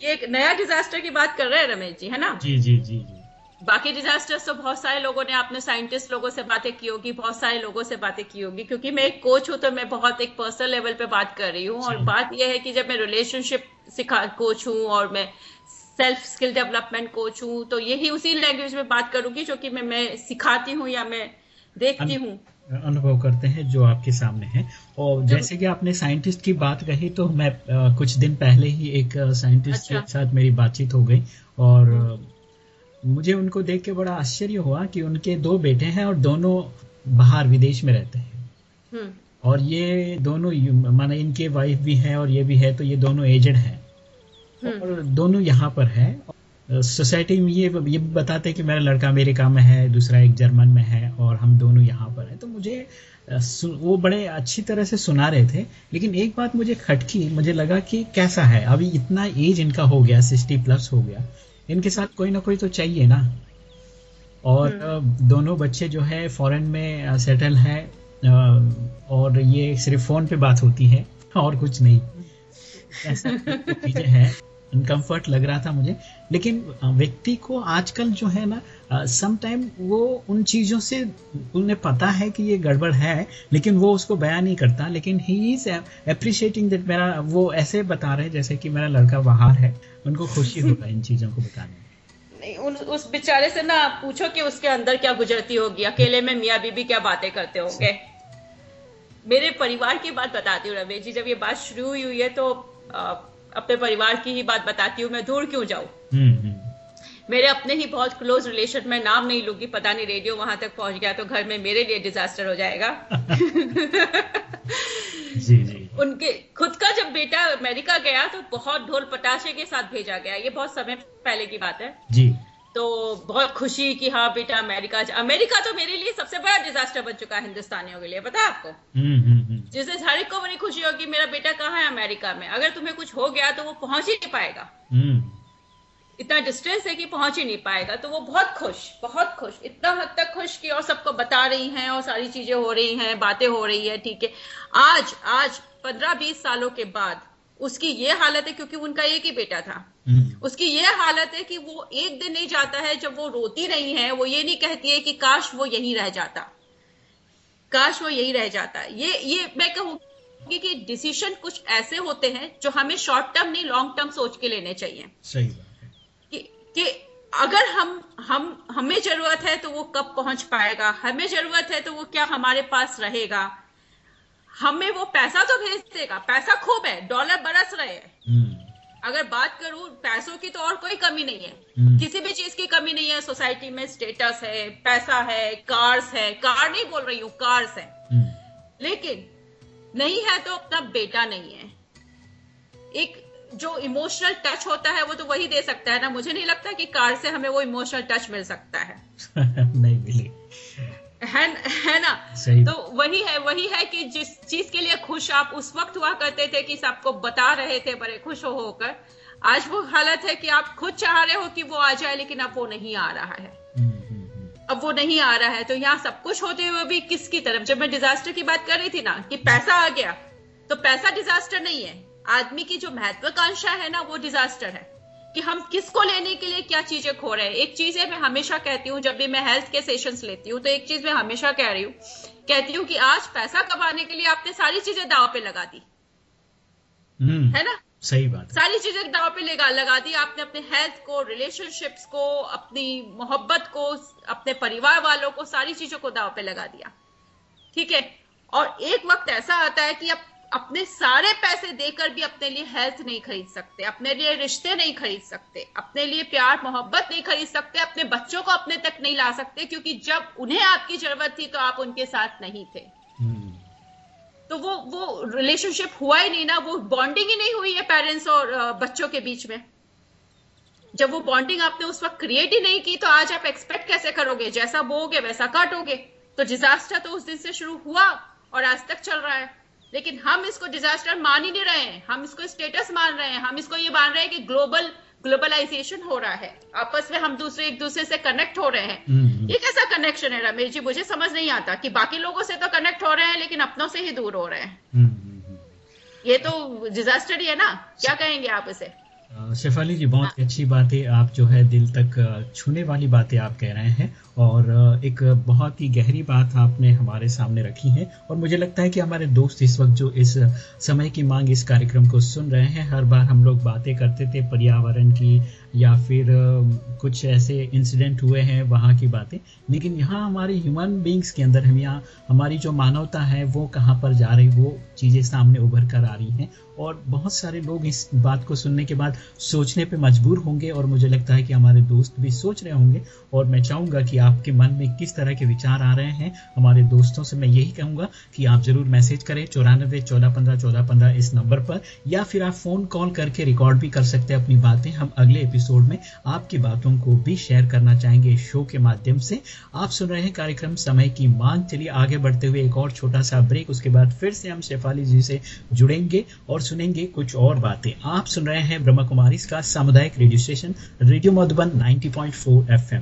ये एक नया डिजास्टर की बात कर रहे हैं रमेश जी है ना? जी जी जी जी। बाकी डिजास्टर्स तो बहुत सारे लोगों ने अपने साइंटिस्ट लोगों से बातें की होगी बहुत सारे लोगों से बातें की होगी क्योंकि मैं एक कोच हूँ तो मैं बहुत एक पर्सनल लेवल पे बात कर रही हूँ और बात यह है कि जब मैं रिलेशनशिप सिखा कोच हूँ और मैं सेल्फ स्किल डेवलपमेंट कोच हूँ तो यही उसी लैंग्वेज में बात करूँगी जो कि मैं मैं सिखाती हूँ या मैं देखती हूँ अनुभव करते हैं जो आपके सामने है और जैसे कि आपने साइंटिस्ट की बात कही तो मैं आ, कुछ दिन पहले ही एक साइंटिस्ट अच्छा। के साथ मेरी बातचीत हो गई और हम्म। मुझे उनको देख के बड़ा आश्चर्य हुआ कि उनके दो बेटे हैं और दोनों बाहर विदेश में रहते हैं हम्म। और ये दोनों माना इनके वाइफ भी है और ये भी है तो ये दोनों एजेड हैं और दोनों यहाँ पर है। सोसाइटी में ये ये बताते हैं कि मेरा लड़का अमेरिका में है दूसरा एक जर्मन में है और हम दोनों यहाँ पर हैं। तो मुझे वो बड़े अच्छी तरह से सुना रहे थे लेकिन एक बात मुझे खटकी मुझे लगा कि कैसा है। अभी इतना एज इनका हो गया सिक्सटी प्लस हो गया। इनके साथ कोई ना कोई तो चाहिए ना। और हम्म। दोनों बच्चे जो है फॉरेन में सेटल है और ये सिर्फ़ फ़ोन पे बात होती है और कुछ नहीं। ऐसा चीज़ें हैं। अनकम्फर्ट लग रहा था मुझे। लेकिन व्यक्ति को आजकल जो है ना सम टाइम वो उन चीज़ों से उन्हें पता है कि ये गड़बड़ है लेकिन वो उसको बयान नहीं करता। लेकिन ही इज़ अप्रिशिएटिंग दैट मेरा वो ऐसे बता रहे जैसे कि मेरा लड़का बाहर है। उनको खुशी होगा इन चीज़ों को बताने नहीं उन, उस बेचारे से ना पूछो कि उसके अंदर क्या गुजरती होगी। अकेले में मियाँ बीबी क्या बातें करते होंगे? मेरे परिवार की बात बताती हूँ रवेश जी जब ये बात शुरू हुई हुई है तो अपने परिवार की ही बात बताती हूँ मैं दूर क्यों जाऊँ? हम्म, हम्म। मेरे अपने ही बहुत क्लोज रिलेशन में नाम नहीं लूँगी पता नहीं रेडियो वहाँ तक पहुँच गया तो घर में मेरे लिए डिजास्टर हो जाएगा। जी जी। उनके खुद का जब बेटा अमेरिका गया तो बहुत ढोल पटाशे के साथ भेजा गया ये बहुत समय पहले की बात है। जी। तो बहुत खुशी कि हाँ बेटा अमेरिका अमेरिका तो मेरे लिए सबसे बड़ा डिजास्टर बन चुका है हिंदुस्तानियों के लिए पता है आपको? हम्म, हम्म, हम्म। जिससे हर एक को बड़ी खुशी होगी मेरा बेटा कहाँ है अमेरिका में। अगर तुम्हें कुछ हो गया तो वो पहुँच ही नहीं पाएगा। इतना डिस्टेंस है कि पहुँच ही नहीं पाएगा तो वो बहुत खुश बहुत खुश इतना हद तक खुश कि और सबको बता रही हैं और सारी चीज़ें हो रही हैं बातें हो रही है ठीक है। आज आज पंद्रह बीस सालों के बाद उसकी ये हालत है क्योंकि उनका एक ही बेटा था। हम्म। उसकी ये हालत है कि वो एक दिन नहीं जाता है जब वो रोती नहीं है वो ये नहीं कहती है कि काश वो यहीं रह जाता। काश वो यहीं रह जाता। ये ये मैं कहूँगी कि डिसीज़न कुछ ऐसे होते हैं जो हमें शॉर्ट टर्म नहीं लॉन्ग टर्म सोच के लेने चाहिए। सही कि, कि अगर हम हम हमें ज़रूरत है तो वो कब पहुँच पाएगा हमें ज़रूरत है तो वो क्या हमारे पास रहेगा हमें वो पैसा तो भेज देगा। पैसा खूब है डॉलर बरस रहे हैं। हम्म। अगर बात करूँ पैसों की तो और कोई कमी नहीं है। हम्म। किसी भी चीज़ की कमी नहीं है। सोसाइटी में स्टेटस है पैसा है कार्स है। कार नहीं बोल रही हूँ कार्स है। हम्म। लेकिन नहीं है तो अपना बेटा नहीं है। एक जो इमोशनल टच होता है वो तो वही दे सकता है ना। मुझे नहीं लगता कि कार से हमें वो इमोशनल टच मिल सकता है। है, है ना? तो वही है वही है कि जिस चीज़ के लिए खुश आप उस वक्त हुआ करते थे कि सबको बता रहे थे बड़े खुश होकर आज वो हालत है कि आप खुद चाह रहे हो कि वो आ जाए लेकिन अब वो नहीं आ रहा है। हम्म, हम्म, हम्म। अब वो नहीं आ रहा है तो यहाँ सब कुछ होते हुए भी किसकी तरफ़? जब मैं डिजास्टर की बात कर रही थी ना कि पैसा आ गया तो पैसा डिजास्टर नहीं है। आदमी की जो महत्वाकांक्षा है ना वो डिजास्टर है। कि हम किसको लेने के लिए क्या चीज़ें खो रहे हैं। एक चीज़ है मैं हमेशा कहती हूँ जब भी मैं हेल्थ के सेशंस लेती हूँ तो एक चीज़ मैं हमेशा कह रही हूँ। कहती हूँ कि आज पैसा कमाने के लिए आपने सारी चीज़ें दाव पे लगा दी। हम्म, है ना? सही बात सारी चीज़ें दाव पे लगा लगा दी। आपने अपने हेल्थ को रिलेशनशिप्स को अपनी मोहब्बत को अपने परिवार वालों को सारी चीज़ों को दाव पे लगा दिया। ठीक है? और एक वक्त ऐसा आता है कि अब अपने सारे पैसे देकर भी अपने लिए हेल्थ नहीं खरीद सकते अपने लिए रिश्ते नहीं खरीद सकते अपने लिए प्यार मोहब्बत नहीं खरीद सकते अपने बच्चों को अपने तक नहीं ला सकते क्योंकि जब उन्हें आपकी ज़रूरत थी तो आप उनके साथ नहीं थे। हम्म। तो वो वो रिलेशनशिप हुआ ही नहीं ना वो बॉन्डिंग ही नहीं हुई है पेरेंट्स और बच्चों के बीच में। जब वो बॉन्डिंग आपने उस वक्त क्रिएट ही नहीं की तो आज आप एक्सपेक्ट कैसे करोगे? जैसा बोगे वैसा काटोगे। तो डिजास्टर तो उस दिन से शुरू हुआ और आज तक चल रहा है। लेकिन हम इसको डिजास्टर मान ही नहीं रहे हैं। हम इसको स्टेटस मान रहे हैं। हम इसको ये मान रहे हैं कि ग्लोबल ग्लोबलाइजेशन हो रहा है। आपस में हम दूसरे एक दूसरे से कनेक्ट हो रहे हैं। हम्म, हम्म। ये कैसा कनेक्शन है रमेश जी मुझे समझ नहीं आता कि बाकी लोगों से तो कनेक्ट हो रहे हैं लेकिन अपनों से ही दूर हो रहे हैं। हम्म, ये तो डिजास्टर ही है ना। क्या कहेंगे आप इसे? शेफाली जी बहुत अच्छी बातें आप जो है दिल तक छूने वाली बातें आप कह रहे हैं। और एक बहुत ही गहरी बात आपने हमारे सामने रखी है और मुझे लगता है कि हमारे दोस्त इस वक्त जो इस समय की मांग इस कार्यक्रम को सुन रहे हैं, हर बार हम लोग बातें करते थे पर्यावरण की या फिर कुछ ऐसे इंसिडेंट हुए हैं वहाँ की बातें। लेकिन यहाँ हमारे ह्यूमन बींग्स के अंदर हम यहाँ, हमारी जो मानवता है वो कहाँ पर जा रही, वो चीज़ें सामने उभर कर आ रही हैं और बहुत सारे लोग इस बात को सुनने के बाद सोचने पे मजबूर होंगे और मुझे लगता है कि हमारे दोस्त भी सोच रहे होंगे और मैं चाहूँगा कि आपके मन में किस तरह के विचार आ रहे हैं, हमारे दोस्तों से मैं यही कहूँगा कि आप ज़रूर मैसेज करें चौरानबे चौदह पंद्रह चौदह पंद्रह इस नंबर पर, या फिर आप फ़ोन कॉल करके रिकॉर्ड भी कर सकते हैं अपनी बातें। हम अगले एपिसोड में आपकी बातों को भी शेयर करना चाहेंगे शो के माध्यम से। आप सुन रहे हैं कार्यक्रम समय की मांग। चलिए आगे बढ़ते हुए एक और छोटा सा ब्रेक, उसके बाद फिर से हम शेफाली जी से जुड़ेंगे और सुनेंगे कुछ और बातें। आप सुन रहे हैं ब्रह्मा कुमारी का सामुदायिक radio station, radio Madhuban 90.4 FM.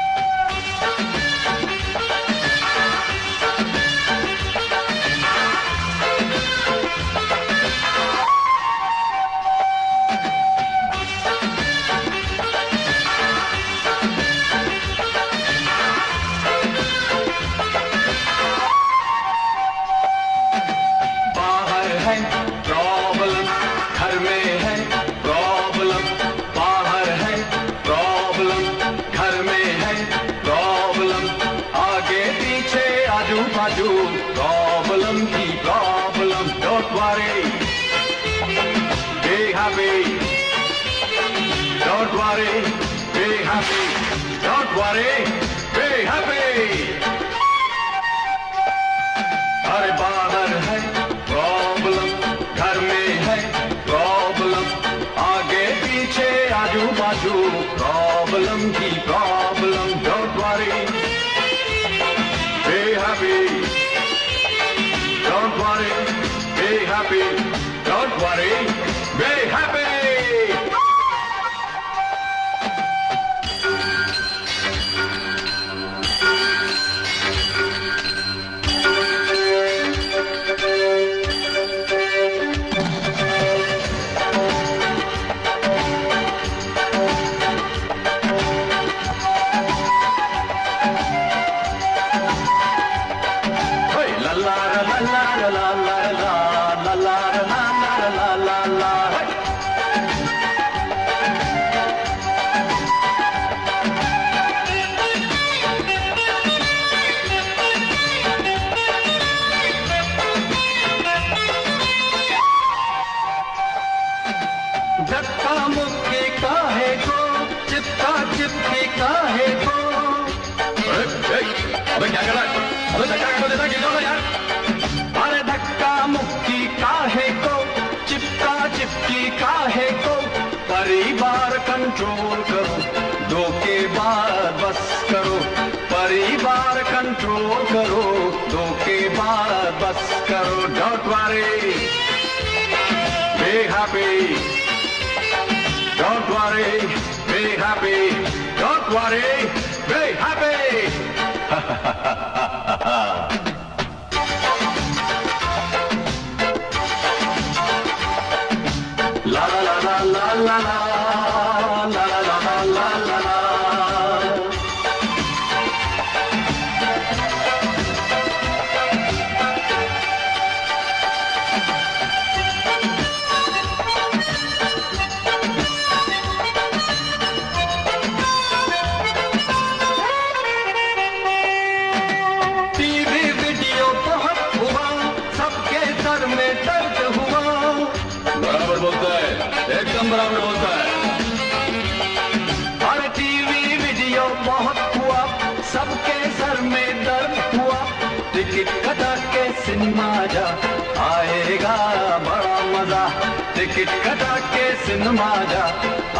Singh माजा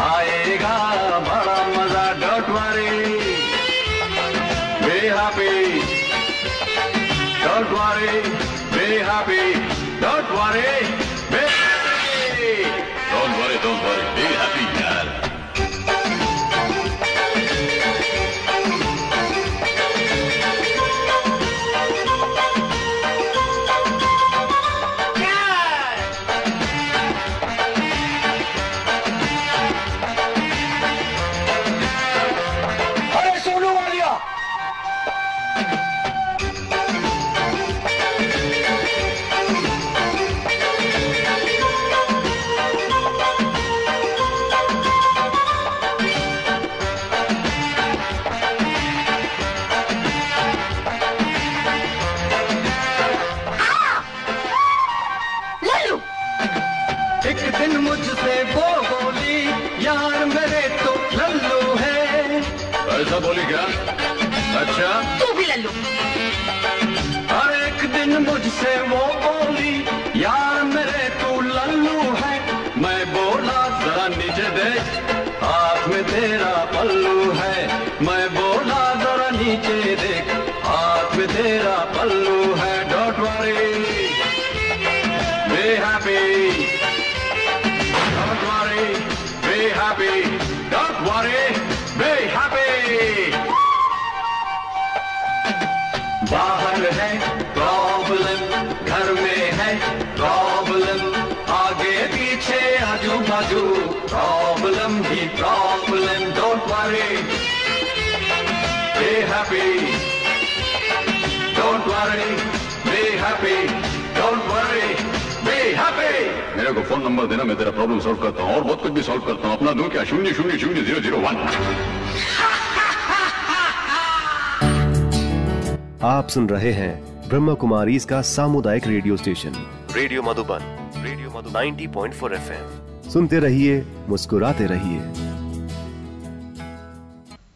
आएगा मेरे को फ़ोन नंबर देना मैं तेरा प्रॉब्लम सॉल्व करता हूँ और बहुत कुछ भी सॉल्व करता हूँ। अपना दूँ क्या? शून्य शून्य शून्य ज़ीरो ज़ीरो वन आप सुन रहे हैं ब्रह्म कुमारी इसका सामुदायिक radio station. Radio Madhuban radio Madhu 90.4 FM. सुनते रहिए मुस्कुराते रहिए।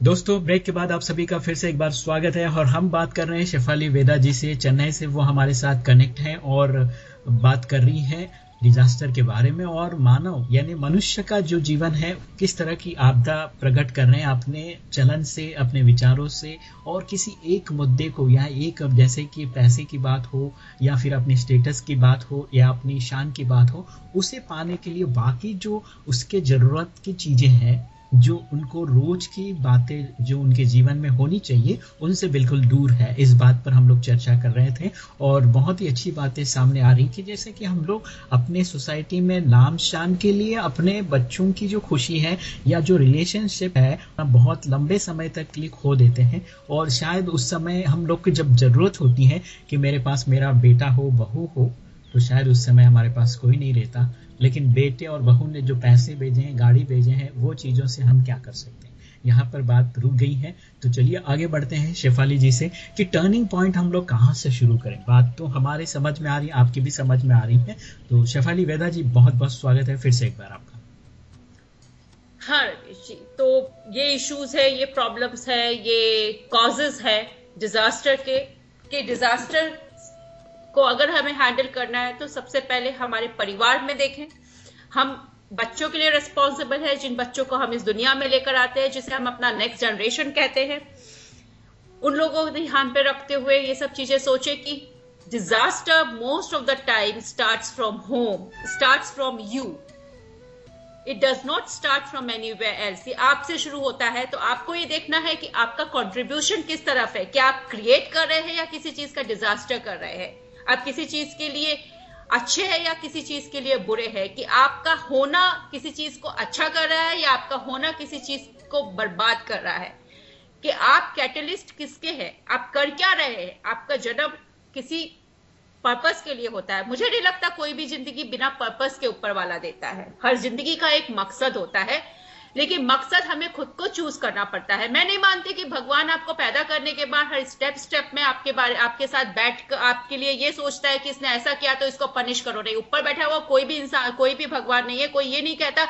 दोस्तों ब्रेक के बाद आप सभी का फिर से एक बार स्वागत है और हम बात कर रहे हैं शेफाली वेदा जी से। चेन्नई से वो हमारे साथ कनेक्ट हैं और बात कर रही हैं। डिजास्टर के बारे में और मानव, यानी मनुष्य का जो जीवन है, किस तरह की आपदा प्रकट कर रहे हैं, अपने चलन से, अपने विचारों से, और किसी एक मुद्दे को, या एक जैसे कि पैसे की बात हो, या फिर अपने स्टेटस की बात हो, या अपनी शान की बात हो, उसे पाने के लिए बाकी जो उसके ज़रूरत की चीज़ें हैं जो उनको रोज की बातें जो उनके जीवन में होनी चाहिए, उनसे बिल्कुल दूर है। इस बात पर हम लोग चर्चा कर रहे थे और बहुत ही अच्छी बातें सामने आ रही थी, जैसे कि हम लोग अपने सोसाइटी में नाम शान के लिए अपने बच्चों की जो खुशी है या जो रिलेशनशिप है बहुत लंबे समय तक के लिए खो देते हैं। और शायद उस समय हम लोग की जब ज़रूरत होती है कि मेरे पास मेरा बेटा हो, बहू हो तो शायद उस समय हमारे पास कोई नहीं रहता। लेकिन बेटे और बहू ने जो पैसे भेजे हैं, गाड़ी भेजे हैं, वो चीज़ों से हम क्या कर सकते हैं? यहाँ पर बात रुक गई है तो चलिए आगे बढ़ते हैं शेफाली जी से कि टर्निंग पॉइंट हम लोग कहाँ से शुरू करें? बात तो हमारे समझ में आ रही है, आपकी भी समझ में आ रही है। तो शेफाली वेदा जी, बहुत बहुत स्वागत है फिर से एक बार आपका। हाँ तो ये इश्यूज़ है, ये प्रॉब्लम्स है, ये कॉजेज है डिजास्टर के, कि डिजास्टर को अगर हमें हैंडल करना है तो सबसे पहले हमारे परिवार में देखें। हम बच्चों के लिए रिस्पॉन्सिबल है, जिन बच्चों को हम इस दुनिया में लेकर आते हैं, जिसे हम अपना नेक्स्ट जनरेशन कहते हैं। उन लोगों को ध्यान पे रखते हुए ये सब चीज़ें सोचे कि disaster most of the time start from home start from you it does not start from anywhere else ये आपसे शुरू होता है तो आपको ये देखना है कि आपका कॉन्ट्रीब्यूशन किस तरफ़ है? क्या आप क्रिएट कर रहे हैं या किसी चीज़ का डिजास्टर कर रहे हैं? आप किसी चीज़ के लिए अच्छे है या किसी चीज़ के लिए बुरे है? कि आपका होना किसी चीज़ को अच्छा कर रहा है या आपका होना किसी चीज़ को बर्बाद कर रहा है? कि आप कैटलिस्ट किसके हैं? आप कर क्या रहे हैं? आपका जन्म किसी पर्पस के लिए होता है। मुझे नहीं लगता कोई भी ज़िंदगी बिना पर्पस के ऊपर वाला देता है। हर ज़िंदगी का एक मकसद होता है। लेकिन मकसद हमें खुद को चूज़ करना पड़ता है। मैं नहीं मानती कि भगवान आपको पैदा करने के बाद हर स्टेप स्टेप में आपके बारे आपके साथ बैठ आपके लिए ये सोचता है कि इसने ऐसा किया तो इसको पनिश करो। नहीं ऊपर बैठा हुआ कोई भी इंसान कोई भी भगवान नहीं है कोई ये नहीं कहता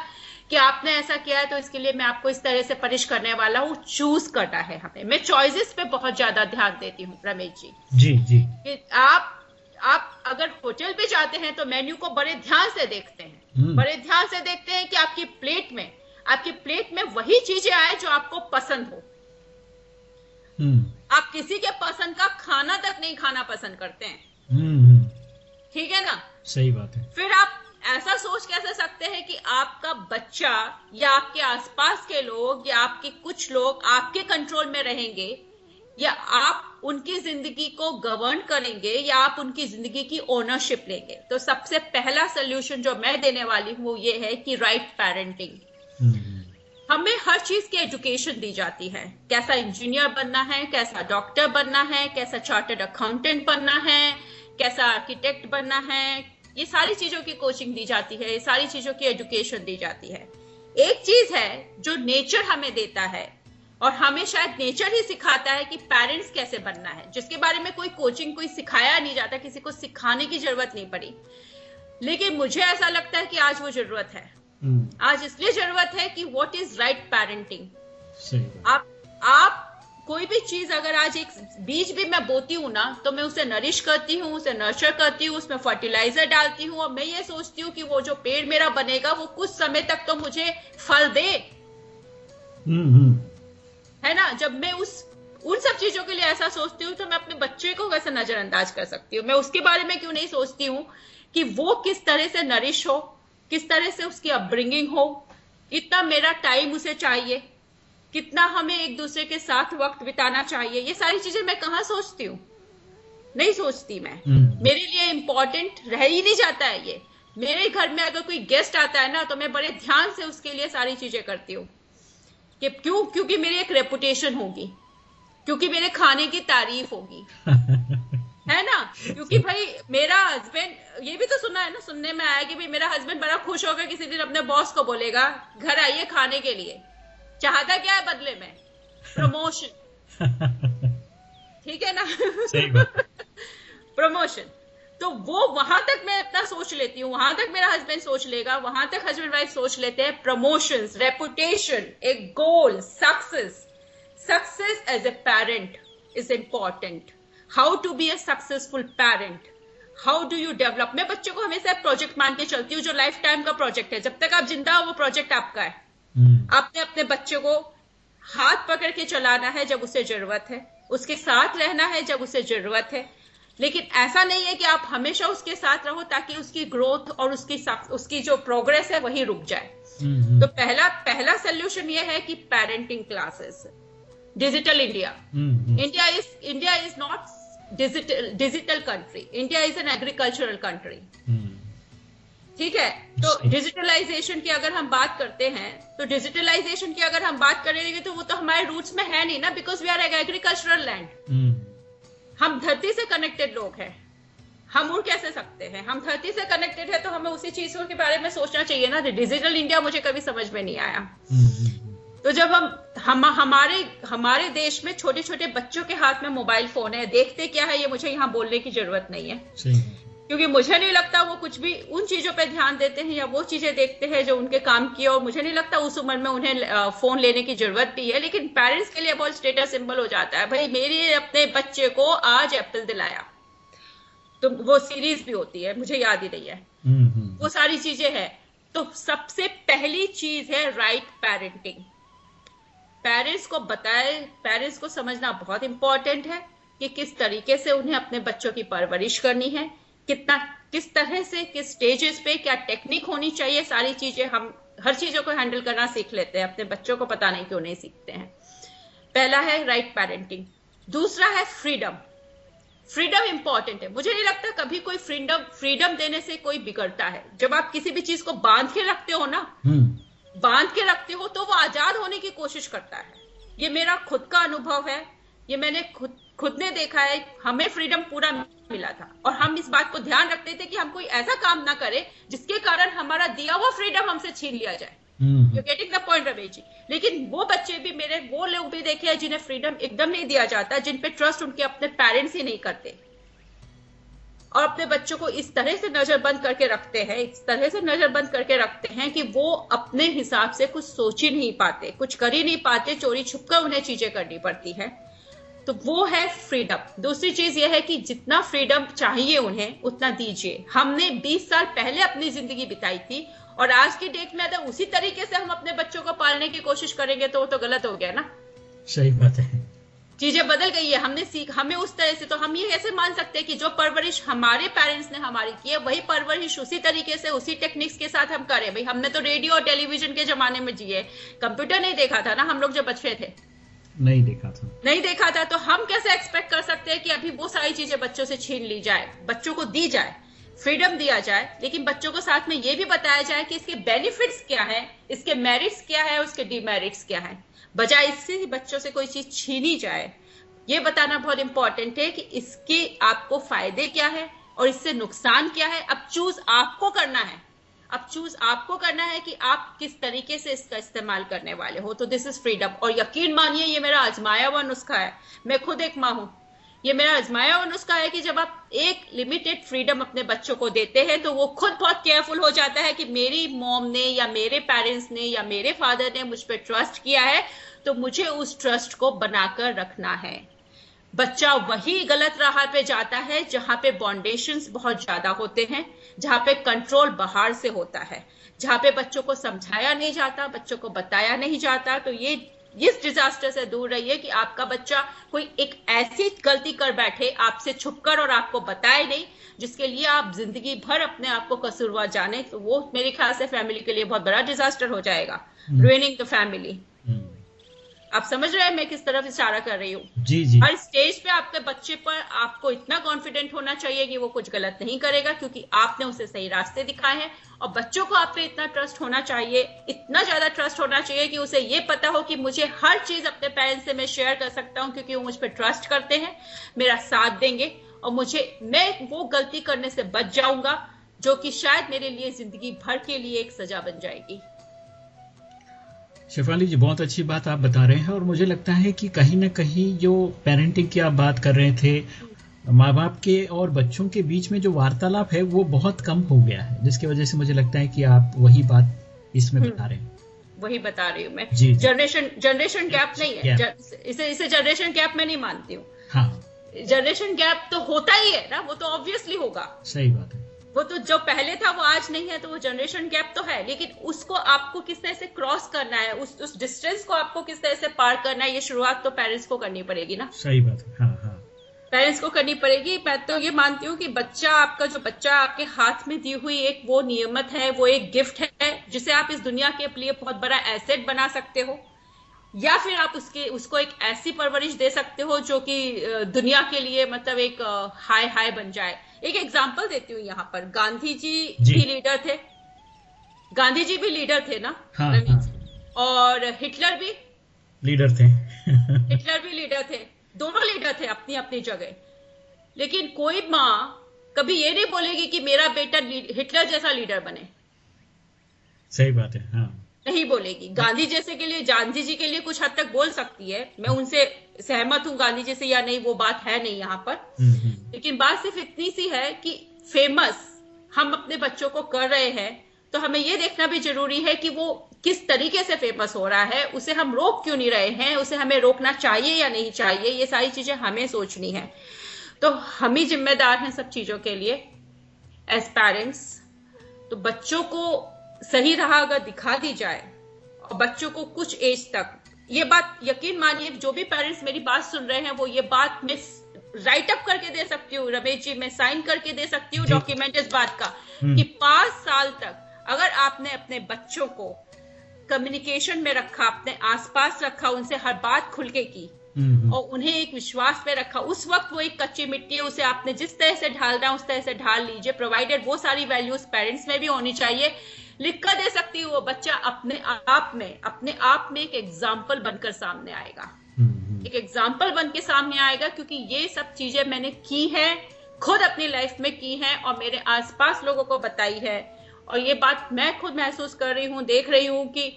कि आपने ऐसा किया है तो इसके लिए मैं आपको इस तरह से पनिश करने वाला हूँ। चूज़ करना है हमें। मैं चॉइसेस पे बहुत ज़्यादा ध्यान देती हूँ रमेश जी। जी जी। कि आप आप अगर होटल पे जाते हैं तो मेन्यू को बड़े ध्यान से देखते हैं। हम्म। बड़े ध्यान से देखते हैं कि आपकी प्लेट में आपकी प्लेट में वही चीज़ें आए जो आपको पसंद हो। हम्म। आप किसी के पसंद का खाना तक नहीं खाना पसंद करते हैं। हम्म हम्म, ठीक है ना? सही बात है। फिर आप ऐसा सोच कैसे सकते हैं कि आपका बच्चा या आपके आसपास के लोग या आपके कुछ लोग आपके कंट्रोल में रहेंगे या आप उनकी ज़िंदगी को गवर्न करेंगे या आप उनकी ज़िंदगी की ओनरशिप लेंगे। तो सबसे पहला सोल्यूशन जो मैं देने वाली हूँ वो ये है कि राइट पेरेंटिंग हमें हर चीज़ की एजुकेशन दी जाती है। कैसा इंजीनियर बनना है, कैसा डॉक्टर बनना है, कैसा चार्टर्ड अकाउंटेंट बनना है, कैसा आर्किटेक्ट बनना है, ये सारी चीज़ों की कोचिंग दी जाती है, ये सारी चीज़ों की एजुकेशन दी जाती है। एक चीज़ है जो नेचर हमें देता है और हमें शायद नेचर ही सिखाता है कि पेरेंट्स कैसे बनना है। जिसके बारे में कोई कोचिंग कोई सिखाया नहीं जाता, किसी को सिखाने की ज़रूरत नहीं पड़ी। लेकिन मुझे ऐसा लगता है कि आज वो ज़रूरत है। आज इसलिए ज़रूरत है कि व्हाट इज़ राइट पेरेंटिंग आप आप कोई भी चीज़ अगर आज एक बीज भी मैं बोती हूँ ना तो मैं उसे नरिश करती हूँ उसे नर्चर करती हूँ उसमें फर्टिलाइज़र डालती हूँ और मैं ये सोचती हूँ कि वो जो पेड़ मेरा बनेगा वो कुछ समय तक तो मुझे फल दे। हम्म हम्म। है ना? जब मैं उस उन सब चीज़ों के लिए ऐसा सोचती हूँ तो मैं अपने बच्चे को कैसे नजरअंदाज कर सकती हूँ? मैं उसके बारे में क्यों नहीं सोचती हूँ कि वो किस तरह से नरिश हो? किस तरह से उसकी अपब्रिंगिंग हो इतना मेरा टाइम उसे चाहिए कितना हमें एक दूसरे के साथ वक्त बिताना चाहिए ये सारी चीज़ें मैं कहाँ सोचती हूँ? नहीं सोचती मैं। हम्म। मेरे लिए इंपॉर्टेंट रह ही नहीं जाता है ये। मेरे घर में अगर कोई गेस्ट आता है ना तो मैं बड़े ध्यान से उसके लिए सारी चीज़ें करती हूँ। कि क्यों? क्योंकि मेरी एक रेपुटेशन होगी। क्योंकि मेरे खाने की तारीफ़ होगी। है ना? क्योंकि भाई मेरा हस्बैंड ये भी तो सुना है ना सुनने में आया कि भाई मेरा हस्बैंड बड़ा खुश होगा किसी दिन अपने बॉस को बोलेगा घर आइए खाने के लिए। चाहता क्या है बदले में? प्रमोशन ठीक है ना? सही बात प्रमोशन तो वो वहाँ तक मैं अपना सोच लेती हूँ वहाँ तक मेरा हस्बैंड सोच लेगा वहाँ तक हस्बैंड वाइफ सोच लेते हैं प्रमोशन रेपुटेशन एक goal success success as a parent is important how to be a successful parent how do you develop मैं बच्चे को हमेशा प्रोजेक्ट मान के चलती हूँ जो लाइफ टाइम का प्रोजेक्ट है। जब तक आप ज़िंदा हो वो प्रोजेक्ट आपका है। हम्म, आपने अपने बच्चे को हाथ पकड़ के चलाना है जब उसे ज़रूरत है। उसके साथ रहना है जब उसे ज़रूरत है। लेकिन ऐसा नहीं है कि आप हमेशा उसके साथ रहो ताकि उसकी ग्रोथ और उसकी उसकी जो प्रोग्रेस है वही रुक जाए। हम्म, हम्म, तो पहला पहला सोल्यूशन ये है कि parenting classes digital India India is India is not digital digital country India is an agricultural country ठीक है? तो डिजिटलाइजेशन की अगर हम बात करते हैं तो डिजिटलाइजेशन की अगर हम बात करेंगे तो वो तो हमारे रूट्स में है नहीं ना because we are agricultural land हम धरती से कनेक्टेड लोग हैं। हम उड़ कैसे सकते हैं? हम धरती से कनेक्टेड है तो हमें उसी चीज़ों के बारे में सोचना चाहिए ना। डिजिटल इंडिया मुझे कभी समझ में नहीं आया। हम्म, तो जब हम हम हमारे हमारे देश में छोटे छोटे बच्चों के हाथ में मोबाइल फ़ोन है देखते क्या है ये मुझे यहाँ बोलने की ज़रूरत नहीं है। क्योंकि मुझे नहीं लगता वो कुछ भी उन चीज़ों पे ध्यान देते हैं या वो चीज़ें देखते हैं जो उनके काम की और मुझे नहीं लगता उस उम्र में उन्हें फ़ोन लेने की ज़रूरत भी है लेकिन पेरेंट्स के लिए बहुत स्टेटस सिंबल हो जाता है। भाई मेरे अपने बच्चे को आज एप्पल दिलाया। तो वो सीरीज़ भी होती है मुझे याद ही नहीं है। हम्म, हम्म, वो सारी चीज़ें हैं। तो सबसे पहली चीज़ है राइट पेरेंटिंग पेरेंट्स को बताए पेरेंट्स को समझना बहुत इंपॉर्टेंट है कि किस तरीके से उन्हें अपने बच्चों की परवरिश करनी है कितना किस तरह से किस स्टेजेस पे क्या टेक्निक होनी चाहिए सारी चीज़ें हम हर चीज़ों को हैंडल करना सीख लेते हैं अपने बच्चों को पता नहीं क्यों नहीं सीखते हैं। पहला है राइट पेरेंटिंग दूसरा है फ्रीडम फ्रीडम इंपॉर्टेंट है। मुझे नहीं लगता कभी कोई फ्रीडम फ्रीडम देने से कोई बिगड़ता है। जब आप किसी भी चीज़ को बाँध के रखते हो ना हम्म, बाँध के रखते हो तो वो आज़ाद होने की कोशिश करता है। ये मेरा खुद का अनुभव है। ये मैंने खुद खुद ने देखा है। हमें फ्रीडम पूरा मिला था। और हम इस बात को ध्यान रखते थे कि हम कोई ऐसा काम ना करें जिसके कारण हमारा दिया हुआ फ्रीडम हमसे छीन लिया जाए। You getting the point Ramesh ji लेकिन वो बच्चे भी मेरे वो लोग भी देखे हैं जिन्हें फ्रीडम एकदम नहीं दिया जाता जिन पे ट्रस्ट उनके अपने पेरेंट्स ही नहीं करते। और अपने बच्चों को इस तरह से नजरबंद करके रखते हैं, इस तरह से नजरबंद करके रखते हैं कि वो अपने हिसाब से कुछ सोच ही नहीं पाते, कुछ कर ही नहीं पाते, चोरी छुपकर उन्हें चीज़ें करनी पड़ती है। तो वो है फ्रीडम दूसरी चीज़ ये है कि जितना फ्रीडम चाहिए उन्हें, उतना दीजिए। हमने 20 साल पहले अपनी ज़िंदगी बिताई थी और आज की डेट में अगर उसी तरीके से हम अपने बच्चों को पालने की कोशिश करेंगे तो वो तो गलत हो गया ना? सही बात है। चीज़ें बदल गई है हमने सीख हमें उस तरह से तो हम ये कैसे मान सकते हैं कि जो परवरिश हमारे पेरेंट्स ने हमारी की है वही परवरिश उसी तरीके से उसी टेक्निक्स के साथ हम करें। भाई हमने तो रेडियो और टेलीविज़न के जमाने में जिए कंप्यूटर नहीं देखा था ना हम लोग जब बच्चे थे। नहीं देखा था। नहीं देखा था तो हम कैसे एक्सपेक्ट कर सकते हैं कि अभी वो सारी चीज़ें बच्चों से छीन ली जाए बच्चों को दी जाए फ्रीडम दिया जाए लेकिन बच्चों को साथ में ये भी बताया जाए कि इसके बेनिफिट्स क्या है इसके मेरिट्स क्या है उसके डिमेरिट्स क्या है। बजाय इससे ही बच्चों से कोई चीज़ छीनी जाए। ये बताना बहुत इंपॉर्टेंट है कि इसके आपको फ़ायदे क्या है और इससे नुकसान क्या है। अब चूज़ आपको करना है। अब चूज़ आपको करना है कि आप किस तरीके से इसका इस्तेमाल करने वाले हो। तो दिस इज़ फ्रीडम और यकीन मानिए, ये मेरा आजमाया हुआ नुस्खा है। मैं खुद एक माँ हूँ। ये मेरा आजमाया हुआ नुस्खा है कि जब आप एक लिमिटेड फ्रीडम अपने बच्चों को देते हैं तो वो खुद बहुत केयरफुल हो जाता है कि मेरी मॉम ने या मेरे पेरेंट्स ने या मेरे फादर ने मुझ पर ट्रस्ट किया है तो मुझे उस ट्रस्ट को बनाकर रखना है। बच्चा वही गलत राह पे जाता है जहाँ पे बाउंडेशंस बहुत ज़्यादा होते हैं, जहाँ पे कंट्रोल बाहर से होता है। जहाँ पे बच्चों को समझाया नहीं जाता, बच्चों को बताया नहीं जाता तो ये इस डिजास्टर से दूर रहिए कि आपका बच्चा कोई एक ऐसी गलती कर बैठे आपसे छुपकर और आपको बताए नहीं जिसके लिए आप ज़िंदगी भर अपने आप को कसूरवार जाने तो वो मेरे ख्याल से फैमिली के लिए बहुत बड़ा डिजास्टर हो जाएगा। रुइनिंग द फैमिली आप समझ रहे हैं मैं किस तरफ़ इशारा कर रही हूँ? जी जी। हर स्टेज पे आपके बच्चे पर आपको इतना कॉन्फिडेंट होना चाहिए कि वो कुछ गलत नहीं करेगा क्योंकि आपने उसे सही रास्ते दिखाए हैं। और बच्चों को आप पे इतना ट्रस्ट होना चाहिए इतना ज़्यादा ट्रस्ट होना चाहिए कि उसे ये पता हो कि मुझे हर चीज़ अपने पेरेंट्स से मैं शेयर कर सकता हूँ क्योंकि वो मुझ पर ट्रस्ट करते हैं मेरा साथ देंगे। और मुझे मैं वो गलती करने से बच जाऊँगा जो कि शायद मेरे लिए ज़िंदगी भर के लिए एक सजा बन जाएगी। शेफाली जी बहुत अच्छी बात आप बता रहे हैं और मुझे लगता है कि कहीं ना कहीं जो पेरेंटिंग की आप बात कर रहे थे माँ बाप के और बच्चों के बीच में जो वार्तालाप है वो बहुत कम हो गया है जिसकी वजह से मुझे लगता है कि आप वही बात इसमें बता रहे हैं। वही बता रही हूँ मैं। जनरेशन जनरेशन गैप नहीं है. इसे इसे जनरेशन गैप मैं नहीं मानती हूँ। हाँ। जनरेशन गैप तो होता ही है ना वो तो ऑब्वियसली होगा। सही बात है। वो तो जो पहले था वो आज नहीं है तो वो जनरेशन गैप तो है। लेकिन उसको आपको किस तरह से क्रॉस करना है उस उस डिस्टेंस को आपको किस तरह से पार करना है ये शुरुआत तो पेरेंट्स को करनी पड़ेगी ना। सही बात है हाँ हाँ। पेरेंट्स को करनी पड़ेगी। मैं तो ये मानती हूँ कि बच्चा आपका जो बच्चा आपके हाथ में दी हुई एक वो नियमत है वो एक गिफ्ट है जिसे आप इस दुनिया के लिए बहुत बड़ा एसेट बना सकते हो। या फिर आप उसके उसको एक ऐसी परवरिश दे सकते हो जो कि दुनिया के लिए मतलब एक हाई हाई बन जाए। एक एग्ज़ाम्पल देती हूँ यहाँ पर। गांधी जी, जी। भी लीडर थे। गांधी जी भी लीडर थे ना? हाँ, हाँ। और हिटलर भी? लीडर थे। हिटलर भी लीडर थे। दोनों लीडर थे अपनी अपनी जगह। लेकिन कोई माँ कभी ये नहीं बोलेगी कि मेरा बेटा हिटलर जैसा लीडर बने। सही बात है हाँ। नहीं बोलेगी। गांधी जैसे के लिए गांधी जी के लिए कुछ हद तक बोल सकती है। मैं उनसे सहमत हूँ गांधी जी से या नहीं वो बात है नहीं यहाँ पर। लेकिन बात सिर्फ़ इतनी सी है कि फ़ेमस हम अपने बच्चों को कर रहे हैं तो हमें ये देखना भी ज़रूरी है कि वो किस तरीके से फ़ेमस हो रहा है उसे हम रोक क्यों नहीं रहे हैं उसे हमें रोकना चाहिए या नहीं चाहिए ये सारी चीज़ें हमें सोचनी है। तो हम ही जिम्मेदार हैं सब चीज़ों के लिए एज पेरेंट्स तो बच्चों को सही राह अगर दिखा दी जाए और बच्चों को कुछ एज तक। ये बात यकीन मानिए जो भी पेरेंट्स मेरी बात सुन रहे हैं वो ये बात मैं राइट अप करके दे सकती हूँ रमेश जी मैं साइन करके दे सकती हूँ डॉक्यूमेंट इस बात का हम्म। कि पाँच साल तक अगर आपने अपने बच्चों को कम्युनिकेशन में रखा अपने आसपास रखा उनसे हर बात खुल के की हम्म, और उन्हें एक विश्वास में रखा उस वक्त वो एक कच्ची मिट्टी है उसे आपने जिस तरह से ढालना है उस तरह से ढाल लीजिए प्रोवाइडेड वो सारी वैल्यूज़ पेरेंट्स में भी होनी चाहिए। लिख कर दे सकती है वो बच्चा अपने आप में अपने आप में एक एग्ज़ाम्पल बनकर सामने आएगा। हम्म, हम्म, एक एग्ज़ाम्पल बन के सामने आएगा क्योंकि ये सब चीज़ें मैंने की है खुद अपनी लाइफ में की है और मेरे आसपास लोगों को बताई है। और ये बात मैं खुद महसूस कर रही हूँ देख रही हूँ कि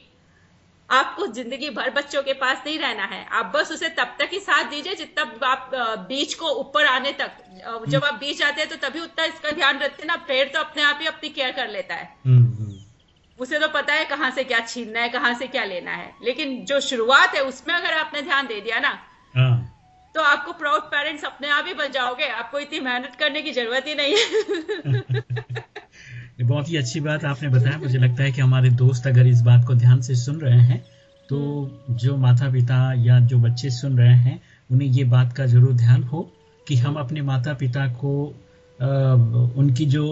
आपको ज़िंदगी भर बच्चों के पास नहीं रहना है। आप बस उसे तब तक ही साथ दीजिए जितना आप बीच को ऊपर आने तक जब आप बीच आते हैं तो तभी उतना इसका ध्यान रखते हैं ना पेड़ तो अपने आप ही अपनी केयर कर लेता है। हम्म, हम्म, उसे तो पता है कहाँ से क्या छीनना है कहाँ से क्या लेना है। लेकिन जो शुरुआत है उसमें अगर आपने ध्यान दे दिया ना हाँ। तो आपको प्राउड पेरेंट्स अपने आप ही बन जाओगे। आपको इतनी मेहनत करने की ज़रूरत ही नहीं है। बहुत ही अच्छी बात आपने बताया। मुझे लगता है कि हमारे दोस्त अगर इस बात को ध्यान से सुन रहे हैं तो जो माता पिता या जो बच्चे सुन रहे हैं उन्हें ये बात का ज़रूर ध्यान हो कि हम अपने माता पिता को अ, उनकी जो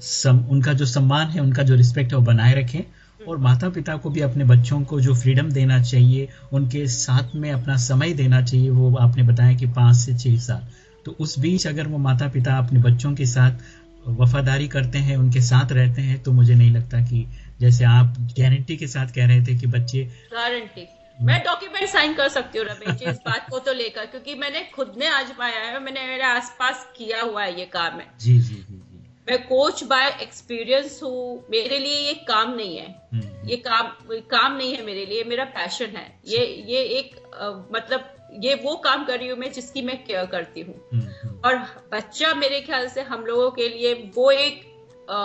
सम, उनका जो सम्मान है उनका जो रिस्पेक्ट है वो बनाए रखें। और माता पिता को भी अपने बच्चों को जो फ्रीडम देना चाहिए उनके साथ में अपना समय देना चाहिए वो आपने बताया कि पाँच से छः साल। तो उस बीच अगर वो माता पिता अपने बच्चों के साथ वफादारी करते हैं उनके साथ रहते हैं तो मुझे नहीं लगता कि जैसे आप गारंटी के साथ कह रहे थे कि बच्चे गारंटी मैं डॉक्यूमेंट साइन कर सकती हूँ रमेश जी इस बात को तो लेकर क्योंकि मैंने खुद ने आजमाया है मैंने मेरे आसपास किया हुआ है ये काम है। जी जी जी जी। मैं कोच बाय एक्सपीरियंस हूँ। मेरे लिए ये काम नहीं है। हम्म, ये काम काम नहीं है मेरे लिए मेरा पैशन है। ये ये एक अ, मतलब ये वो काम कर रही हूँ मैं जिसकी मैं केयर करती हूँ। हम्म, और बच्चा मेरे ख्याल से हम लोगों के लिए वो एक अ,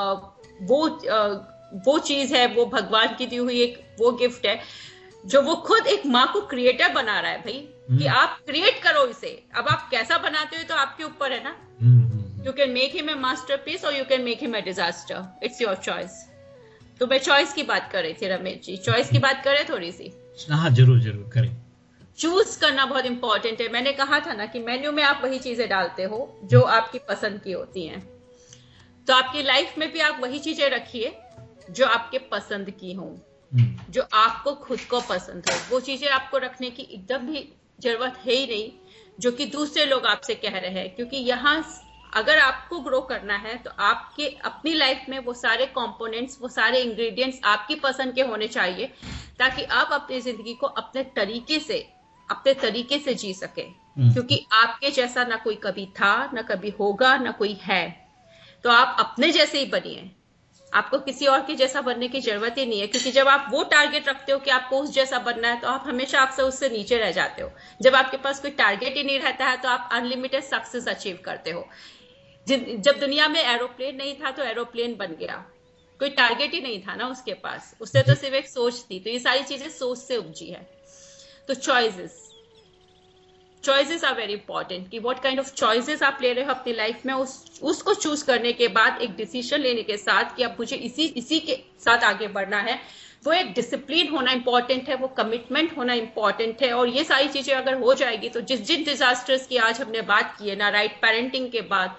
वो अ, वो चीज़ है वो भगवान की दी हुई एक वो गिफ्ट है जो वो खुद एक माँ को क्रिएटर बना रहा है भाई कि हम्म। आप क्रिएट करो इसे। अब आप कैसा बनाते हो तो आपके ऊपर है ना। Hmm, hmm, you can make him a masterpiece और you can make him a disaster it's your choice तो मैं चॉइस की बात कर रही थी रमेश जी। चॉइस की बात करें थोड़ी सी? हाँ ज़रूर ज़रूर करें। चूज़ करना बहुत इंपॉर्टेंट है। मैंने कहा था ना कि मेन्यू में आप वही चीज़ें डालते हो जो आपकी पसंद की होती हैं। तो आपकी लाइफ में भी आप वही चीज़ें रखिए जो आपके पसंद की हों हम्म, जो आपको खुद को पसंद हो। वो चीज़ें आपको रखने की एकदम भी ज़रूरत है ही नहीं जो कि दूसरे लोग आपसे कह रहे हैं। क्योंकि यहाँ अगर आपको ग्रो करना है तो आपके अपनी लाइफ में वो सारे कंपोनेंट्स वो सारे इंग्रेडिएंट्स आपकी पसंद के होने चाहिए ताकि आप अपनी ज़िंदगी को अपने तरीके से अपने तरीके से जी सके। हम्म। क्योंकि आपके जैसा ना कोई कभी था ना कभी होगा ना कोई है। तो आप अपने जैसे ही बनिए। आपको किसी और के जैसा बनने की ज़रूरत ही नहीं है क्योंकि जब आप वो टारगेट रखते हो कि आपको उस जैसा बनना है तो आप हमेशा आपसे उससे नीचे रह जाते हो। जब आपके पास कोई टारगेट ही नहीं रहता है तो आप अनलिमिटेड सक्सेस अचीव करते हो। जब दुनिया में एरोप्लेन नहीं था तो एरोप्लेन बन गया। कोई टारगेट ही नहीं था ना उसके पास। उससे तो सिर्फ़ एक सोच थी तो ये सारी चीज़ें सोच से उपजी है। तो choices choices are very important कि व्हाट काइंड ऑफ़ चॉइसेस आप ले रहे हो अपनी लाइफ में उस उसको चूज़ करने के बाद एक डिसीज़न लेने के साथ कि अब मुझे इसी इसी के साथ आगे बढ़ना है। वो एक डिसिप्लिन होना इंपॉर्टेंट है वो कमिटमेंट होना इंपॉर्टेंट है। और ये सारी चीज़ें अगर हो जाएगी तो जिस जिन डिजास्टर्स की आज हमने बात की है ना राइट पेरेंटिंग के बाद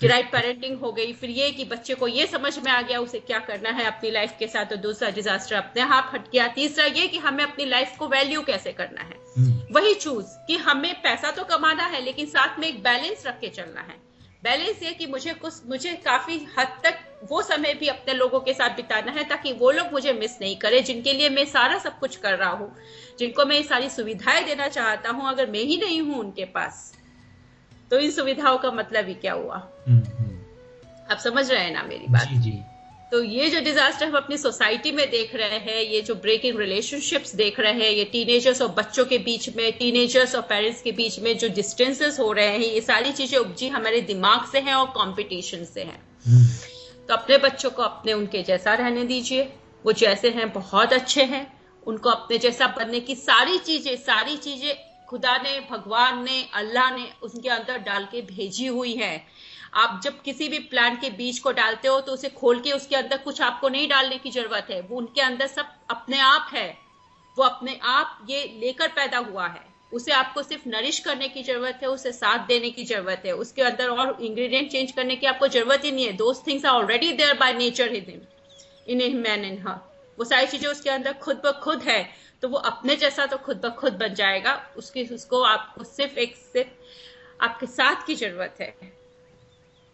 कि राइट पेरेंटिंग हो गई फिर ये कि बच्चे को ये समझ में आ गया उसे क्या करना है अपनी लाइफ के साथ तो दूसरा डिजास्टर अपने आप हट गया। तीसरा ये कि हमें अपनी लाइफ को वैल्यू कैसे करना है? हम्म, वही चूज़ कि हमें पैसा तो कमाना है लेकिन साथ में एक बैलेंस रख के चलना है। बैलेंस ये कि मुझे कुछ मुझे काफ़ी हद तक वो समय भी अपने लोगों के साथ बिताना है ताकि वो लोग मुझे मिस नहीं करे जिनके लिए मैं सारा सब कुछ कर रहा हूँ जिनको मैं ये सारी सुविधाएँ देना चाहता हूँ अगर मैं ही नहीं हूँ उनके पास। तो इन सुविधाओं का मतलब ही क्या हुआ? हम्म, हम्म, आप समझ रहे हैं ना मेरी बात? जी जी। तो ये जो डिजास्टर हम अपनी सोसाइटी में देख रहे हैं ये जो ब्रेक इन रिलेशनशिप्स देख रहे हैं ये टीनेजर्स और बच्चों के बीच में टीनेजर्स और पेरेंट्स के बीच में जो डिस्टेंसेस हो रहे हैं ये सारी चीज़ें उपजी हमारे दिमाग से हैं और कंपटीशन से हैं। हम्म, तो अपने बच्चों को अपने उनके जैसा रहने दीजिए। वो जैसे हैं बहुत अच्छे हैं। उनको अपने जैसा बनने की सारी चीज़ें सारी चीज़ें खुदा ने, भगवान ने, अल्लाह ने उनके अंदर डाल के भेजी हुई है। आप जब किसी भी प्लांट के बीज को डालते हो तो उसे खोल के उसके अंदर कुछ आपको नहीं डालने की ज़रूरत है। वो उनके अंदर सब अपने आप है। वो अपने आप ये लेकर पैदा हुआ है। उसे आपको सिर्फ़ नरिश करने की ज़रूरत है, उसे साथ देने की ज़रूरत है। उसके अंदर और इंग्रेडिएंट चेंज करने की आपको ज़रूरत ही नहीं है। Those things are already there by nature in in man in हर वो सारी चीज़ें उसके अंदर खुद ब खुद है। तो वो अपने जैसा तो खुद ब खुद बन जाएगा। उसकी, उसको आपको सिर्फ़ एक सिर्फ़ आपके साथ की ज़रूरत है।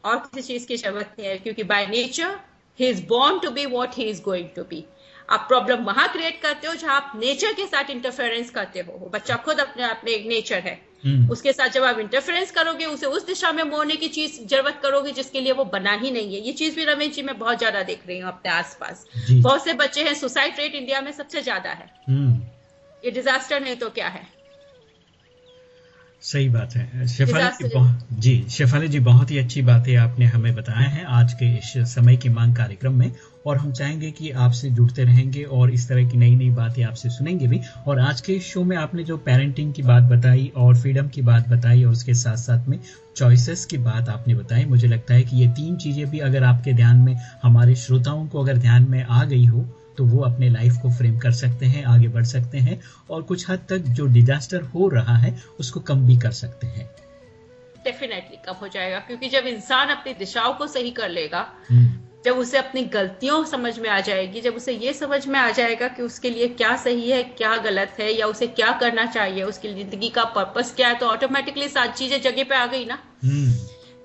और किसी चीज़ की ज़रूरत नहीं है, क्योंकि by nature he is born to be what he is going to be आप प्रॉब्लम वहाँ क्रिएट करते हो जहाँ आप नेचर के साथ इंटरफेरेंस करते हो। बच्चा खुद अपने आप में एक नेचर है। उसके साथ जब आप इंटरफेरेंस करोगे उसे उस दिशा में मोड़ने की चीज़ ज़रूरत करोगे जिसके लिए वो बना ही नहीं है। ये चीज़ भी रमेश जी मैं बहुत ज़्यादा देख रही हूँ अपने आसपास। बहुत से बच्चे हैं सुसाइड रेट इंडिया में सबसे ज़्यादा है। हम्म, ये डिजास्टर नहीं तो क्या है? सही बात है। शेफाली जी जी शेफाली जी बहुत ही अच्छी बातें आपने हमें बताया है आज के इस समय की मांग कार्यक्रम में। और हम चाहेंगे कि आपसे जुड़ते रहेंगे और इस तरह की नई नई बातें आपसे सुनेंगे भी। और आज के शो में आपने जो पेरेंटिंग की बात बताई और फ्रीडम की बात बताई और उसके साथ साथ में चॉइसेस की बात आपने बताई मुझे लगता है कि ये तीन चीज़ें भी अगर आपके ध्यान में हमारे श्रोताओं को अगर ध्यान में आ गई हो तो वो अपने लाइफ को फ्रेम कर सकते हैं आगे बढ़ सकते हैं और कुछ हद तक जो डिजास्टर हो रहा है उसको कम भी कर सकते हैं। डेफिनेटली कम हो जाएगा क्योंकि जब इंसान अपनी दिशाओं को सही कर लेगा हम्म, जब उसे अपनी गलतियों समझ में आ जाएगी जब उसे ये समझ में आ जाएगा कि उसके लिए क्या सही है क्या गलत है या उसे क्या करना चाहिए उसकी ज़िंदगी का पर्पस क्या है तो ऑटोमेटिकली सारी चीज़ें जगह पे आ गई ना। हम्म,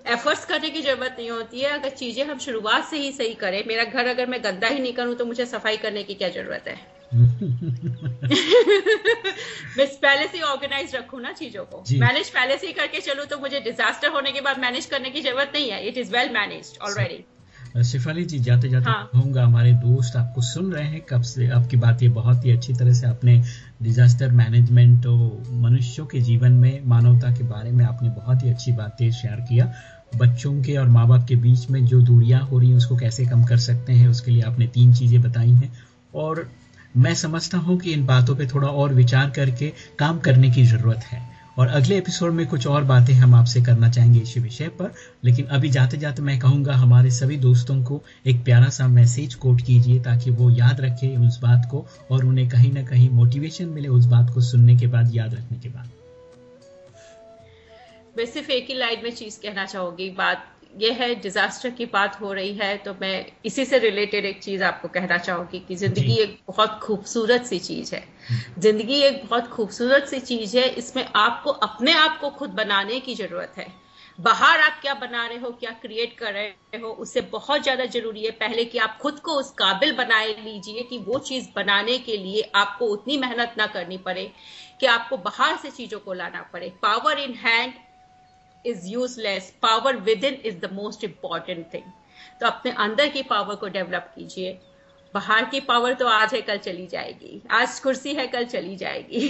एफर्ट्स करने की ज़रूरत नहीं होती है। अगर चीज़ें हम शुरुआत से ही सही करें मेरा घर अगर मैं गंदा ही नहीं करूँ तो मुझे सफ़ाई करने की क्या ज़रूरत है? मैं पहले से ऑर्गेनाइज रखू ना चीज़ों को। मैनेज पहले से ही करके चलू तो मुझे डिजास्टर होने के बाद मैनेज करने की ज़रूरत नहीं है। It is well managed already Shifali ji जाते जाते हाँ। कहूँगा हमारे दोस्त आपको सुन रहे हैं कब से आपकी बातें बहुत ही अच्छी तरह से आपने डिजास्टर मैनेजमेंट मनुष्यों के जीवन में मानवता के बारे में आपने बहुत ही अच्छी बातें शेयर किया। बच्चों के और माँ बाप के बीच में जो दूरियाँ हो रही हैं उसको कैसे कम कर सकते हैं उसके लिए आपने तीन चीज़ें बताई हैं। और मैं समझता हूँ कि इन बातों पे थोड़ा और विचार करके काम करने की ज़रूरत है। और अगले एपिसोड में कुछ और बातें हम आपसे करना चाहेंगे इसी विषय पर। लेकिन अभी जाते जाते मैं कहूँगा, हमारे सभी दोस्तों को एक प्यारा सा मैसेज कोट कीजिए ताकि वो याद रखे उस बात को और उन्हें कहीं ना कहीं मोटिवेशन मिले उस बात को सुनने के बाद, याद रखने के बाद। मैं सिर्फ़ एक ही लाइन में चीज़ कहना चाहूँगी, बात यह है डिजास्टर की बात हो रही है तो मैं इसी से रिलेटेड एक चीज़ आपको कहना चाहूँगी कि ज़िंदगी एक बहुत खूबसूरत सी चीज़ है। ज़िंदगी एक बहुत खूबसूरत सी चीज़ है इसमें आपको अपने आप को खुद बनाने की ज़रूरत है। बाहर आप क्या बना रहे हो क्या क्रिएट कर रहे हो उससे बहुत ज़्यादा ज़रूरी है। पहले कि आप खुद को उस काबिल बनाए लीजिए कि वो चीज़ बनाने के लिए आपको उतनी मेहनत ना करनी पड़े कि आपको बाहर से चीज़ों को लाना पड़े। Power in hand is useless power within is the most important thing तो अपने अंदर की पावर को डेवलप कीजिए। बाहर की पावर तो आज है कल चली जाएगी। आज कुर्सी है कल चली जाएगी।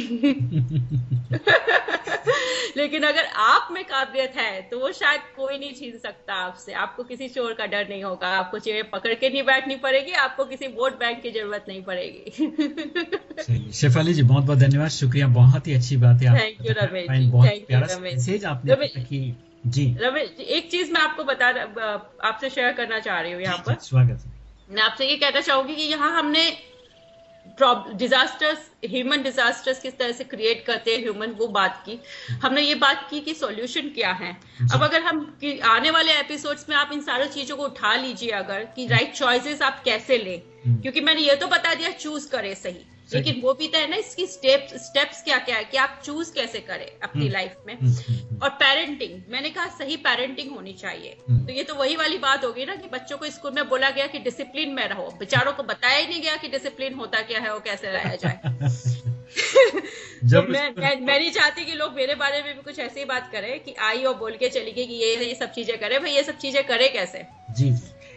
लेकिन अगर आप में काबिलियत है तो वो शायद कोई नहीं छीन सकता आपसे। आपको किसी चोर का डर नहीं होगा। आपको चेहरे पकड़ के नहीं बैठनी पड़ेगी आपको किसी वोट बैंक की ज़रूरत नहीं पड़ेगी। शेफाली जी बहुत बहुत धन्यवाद। शुक्रिया। बहुत ही अच्छी बात है। थैंक यू रमेश जी, बहुत प्यारा। मैसेज आपने जी। रमेश एक चीज़ मैं आपको बता आपसे शेयर करना चाह रही हूँ यहाँ पर। स्वागत है। मैं आपसे ये कहना चाहूँगी कि यहाँ हमने डिजास्टर्स ह्यूमन डिजास्टर्स किस तरह से क्रिएट करते हैं ह्यूमन वो बात की। हमने ये बात की कि सॉल्यूशन क्या है। अब अगर हम आने वाले एपिसोड्स में आप इन सारी चीज़ों को उठा लीजिए अगर कि राइट चॉइसेस आप कैसे लें। क्योंकि मैंने ये तो बता दिया चूज़ करें सही। लेकिन वो भी तो है ना इसकी स्टेप स्टेप्स क्या क्या है कि आप चूज़ कैसे करें अपनी लाइफ में। हम्म, हम्म, और पेरेंटिंग मैंने कहा सही पेरेंटिंग होनी चाहिए। हम्म। तो ये तो वही वाली बात होगी ना कि बच्चों को स्कूल में बोला गया कि डिसिप्लिन में रहो। बेचारों को बताया ही नहीं गया कि डिसिप्लिन होता क्या है और कैसे लाया जाए। जब तो मैं, मैं मैं नहीं चाहती कि लोग मेरे बारे में भी कुछ ऐसी बात करें कि आई और बोल के चली गई कि ये ये सब चीज़ें करे। भाई ये सब चीज़ें करे कैसे? जी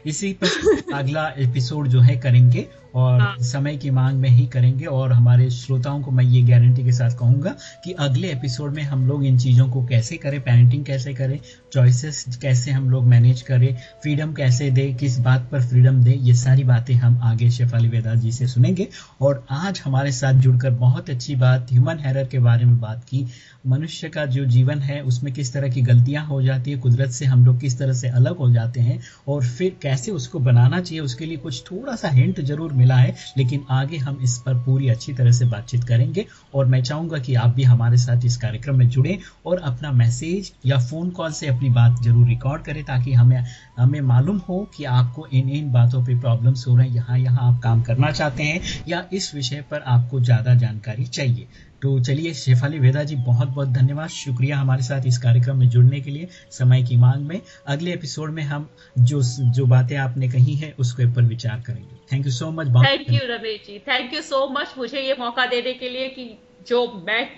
इसी पर अगला एपिसोड जो है करेंगे और हाँ। समय की मांग में ही करेंगे और हमारे श्रोताओं को मैं ये गारंटी के साथ कहूँगा कि अगले एपिसोड में हम लोग इन चीज़ों को कैसे करें पेरेंटिंग कैसे करें चॉइसेस कैसे हम लोग मैनेज करें फ्रीडम कैसे दे किस बात पर फ्रीडम दे ये सारी बातें हम आगे शेफाली वेदा जी से सुनेंगे और आज हमारे साथ जुड़कर बहुत अच्छी बात ह्यूमन हेरर के बारे में बात की मनुष्य का जो जीवन है उसमें किस तरह की गलतियाँ हो जाती है कुदरत से हम लोग किस तरह से अलग हो जाते हैं और फिर कैसे उसको बनाना चाहिए उसके लिए कुछ थोड़ा सा हिंट ज़रूर मिला है, लेकिन आगे हम इस पर पूरी अच्छी तरह से बातचीत करेंगे और मैं चाहूँगा कि आप भी हमारे साथ इस कार्यक्रम में जुड़े और अपना मैसेज या फ़ोन कॉल से अपनी बात ज़रूर रिकॉर्ड करें ताकि हमें हमें मालूम हो कि आपको इन इन बातों पर प्रॉब्लम्स हो रहे हैं, यहाँ यहाँ आप काम करना चाहते हैं या इस विषय पर आपको ज़्यादा जानकारी चाहिए। तो चलिए शेफाली वेदा जी बहुत बहुत धन्यवाद। शुक्रिया हमारे साथ इस कार्यक्रम में जुड़ने के लिए समय की मांग में। अगले एपिसोड में हम जो जो बातें आपने कही है उसके ऊपर विचार करेंगे। Thank you so much thank you Ramesh ji. Thank you so much मुझे ये मौका देने के लिए कि जो मैं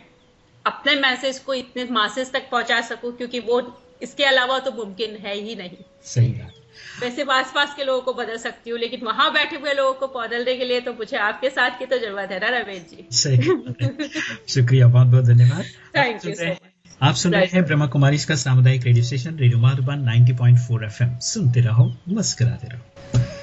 अपने मैसेज को इतने मासेज तक पहुँचा सकूँ क्योंकि वो इसके अलावा तो मुमकिन है ही नहीं। सही बात। वैसे आस पास के लोगों को बदल सकती हूँ लेकिन वहाँ बैठे हुए लोगों को बदलने के लिए तो मुझे आपके साथ की तो ज़रूरत है ना रमेश जी? सही शुक्रिया बहुत बहुत धन्यवाद। थैंक यू आप सुन रहे हैं ब्रह्मा कुमारी का सामुदायिक radio station radio Madhuban 90.4 FM सुनते रहो मुस्कुराते रहो।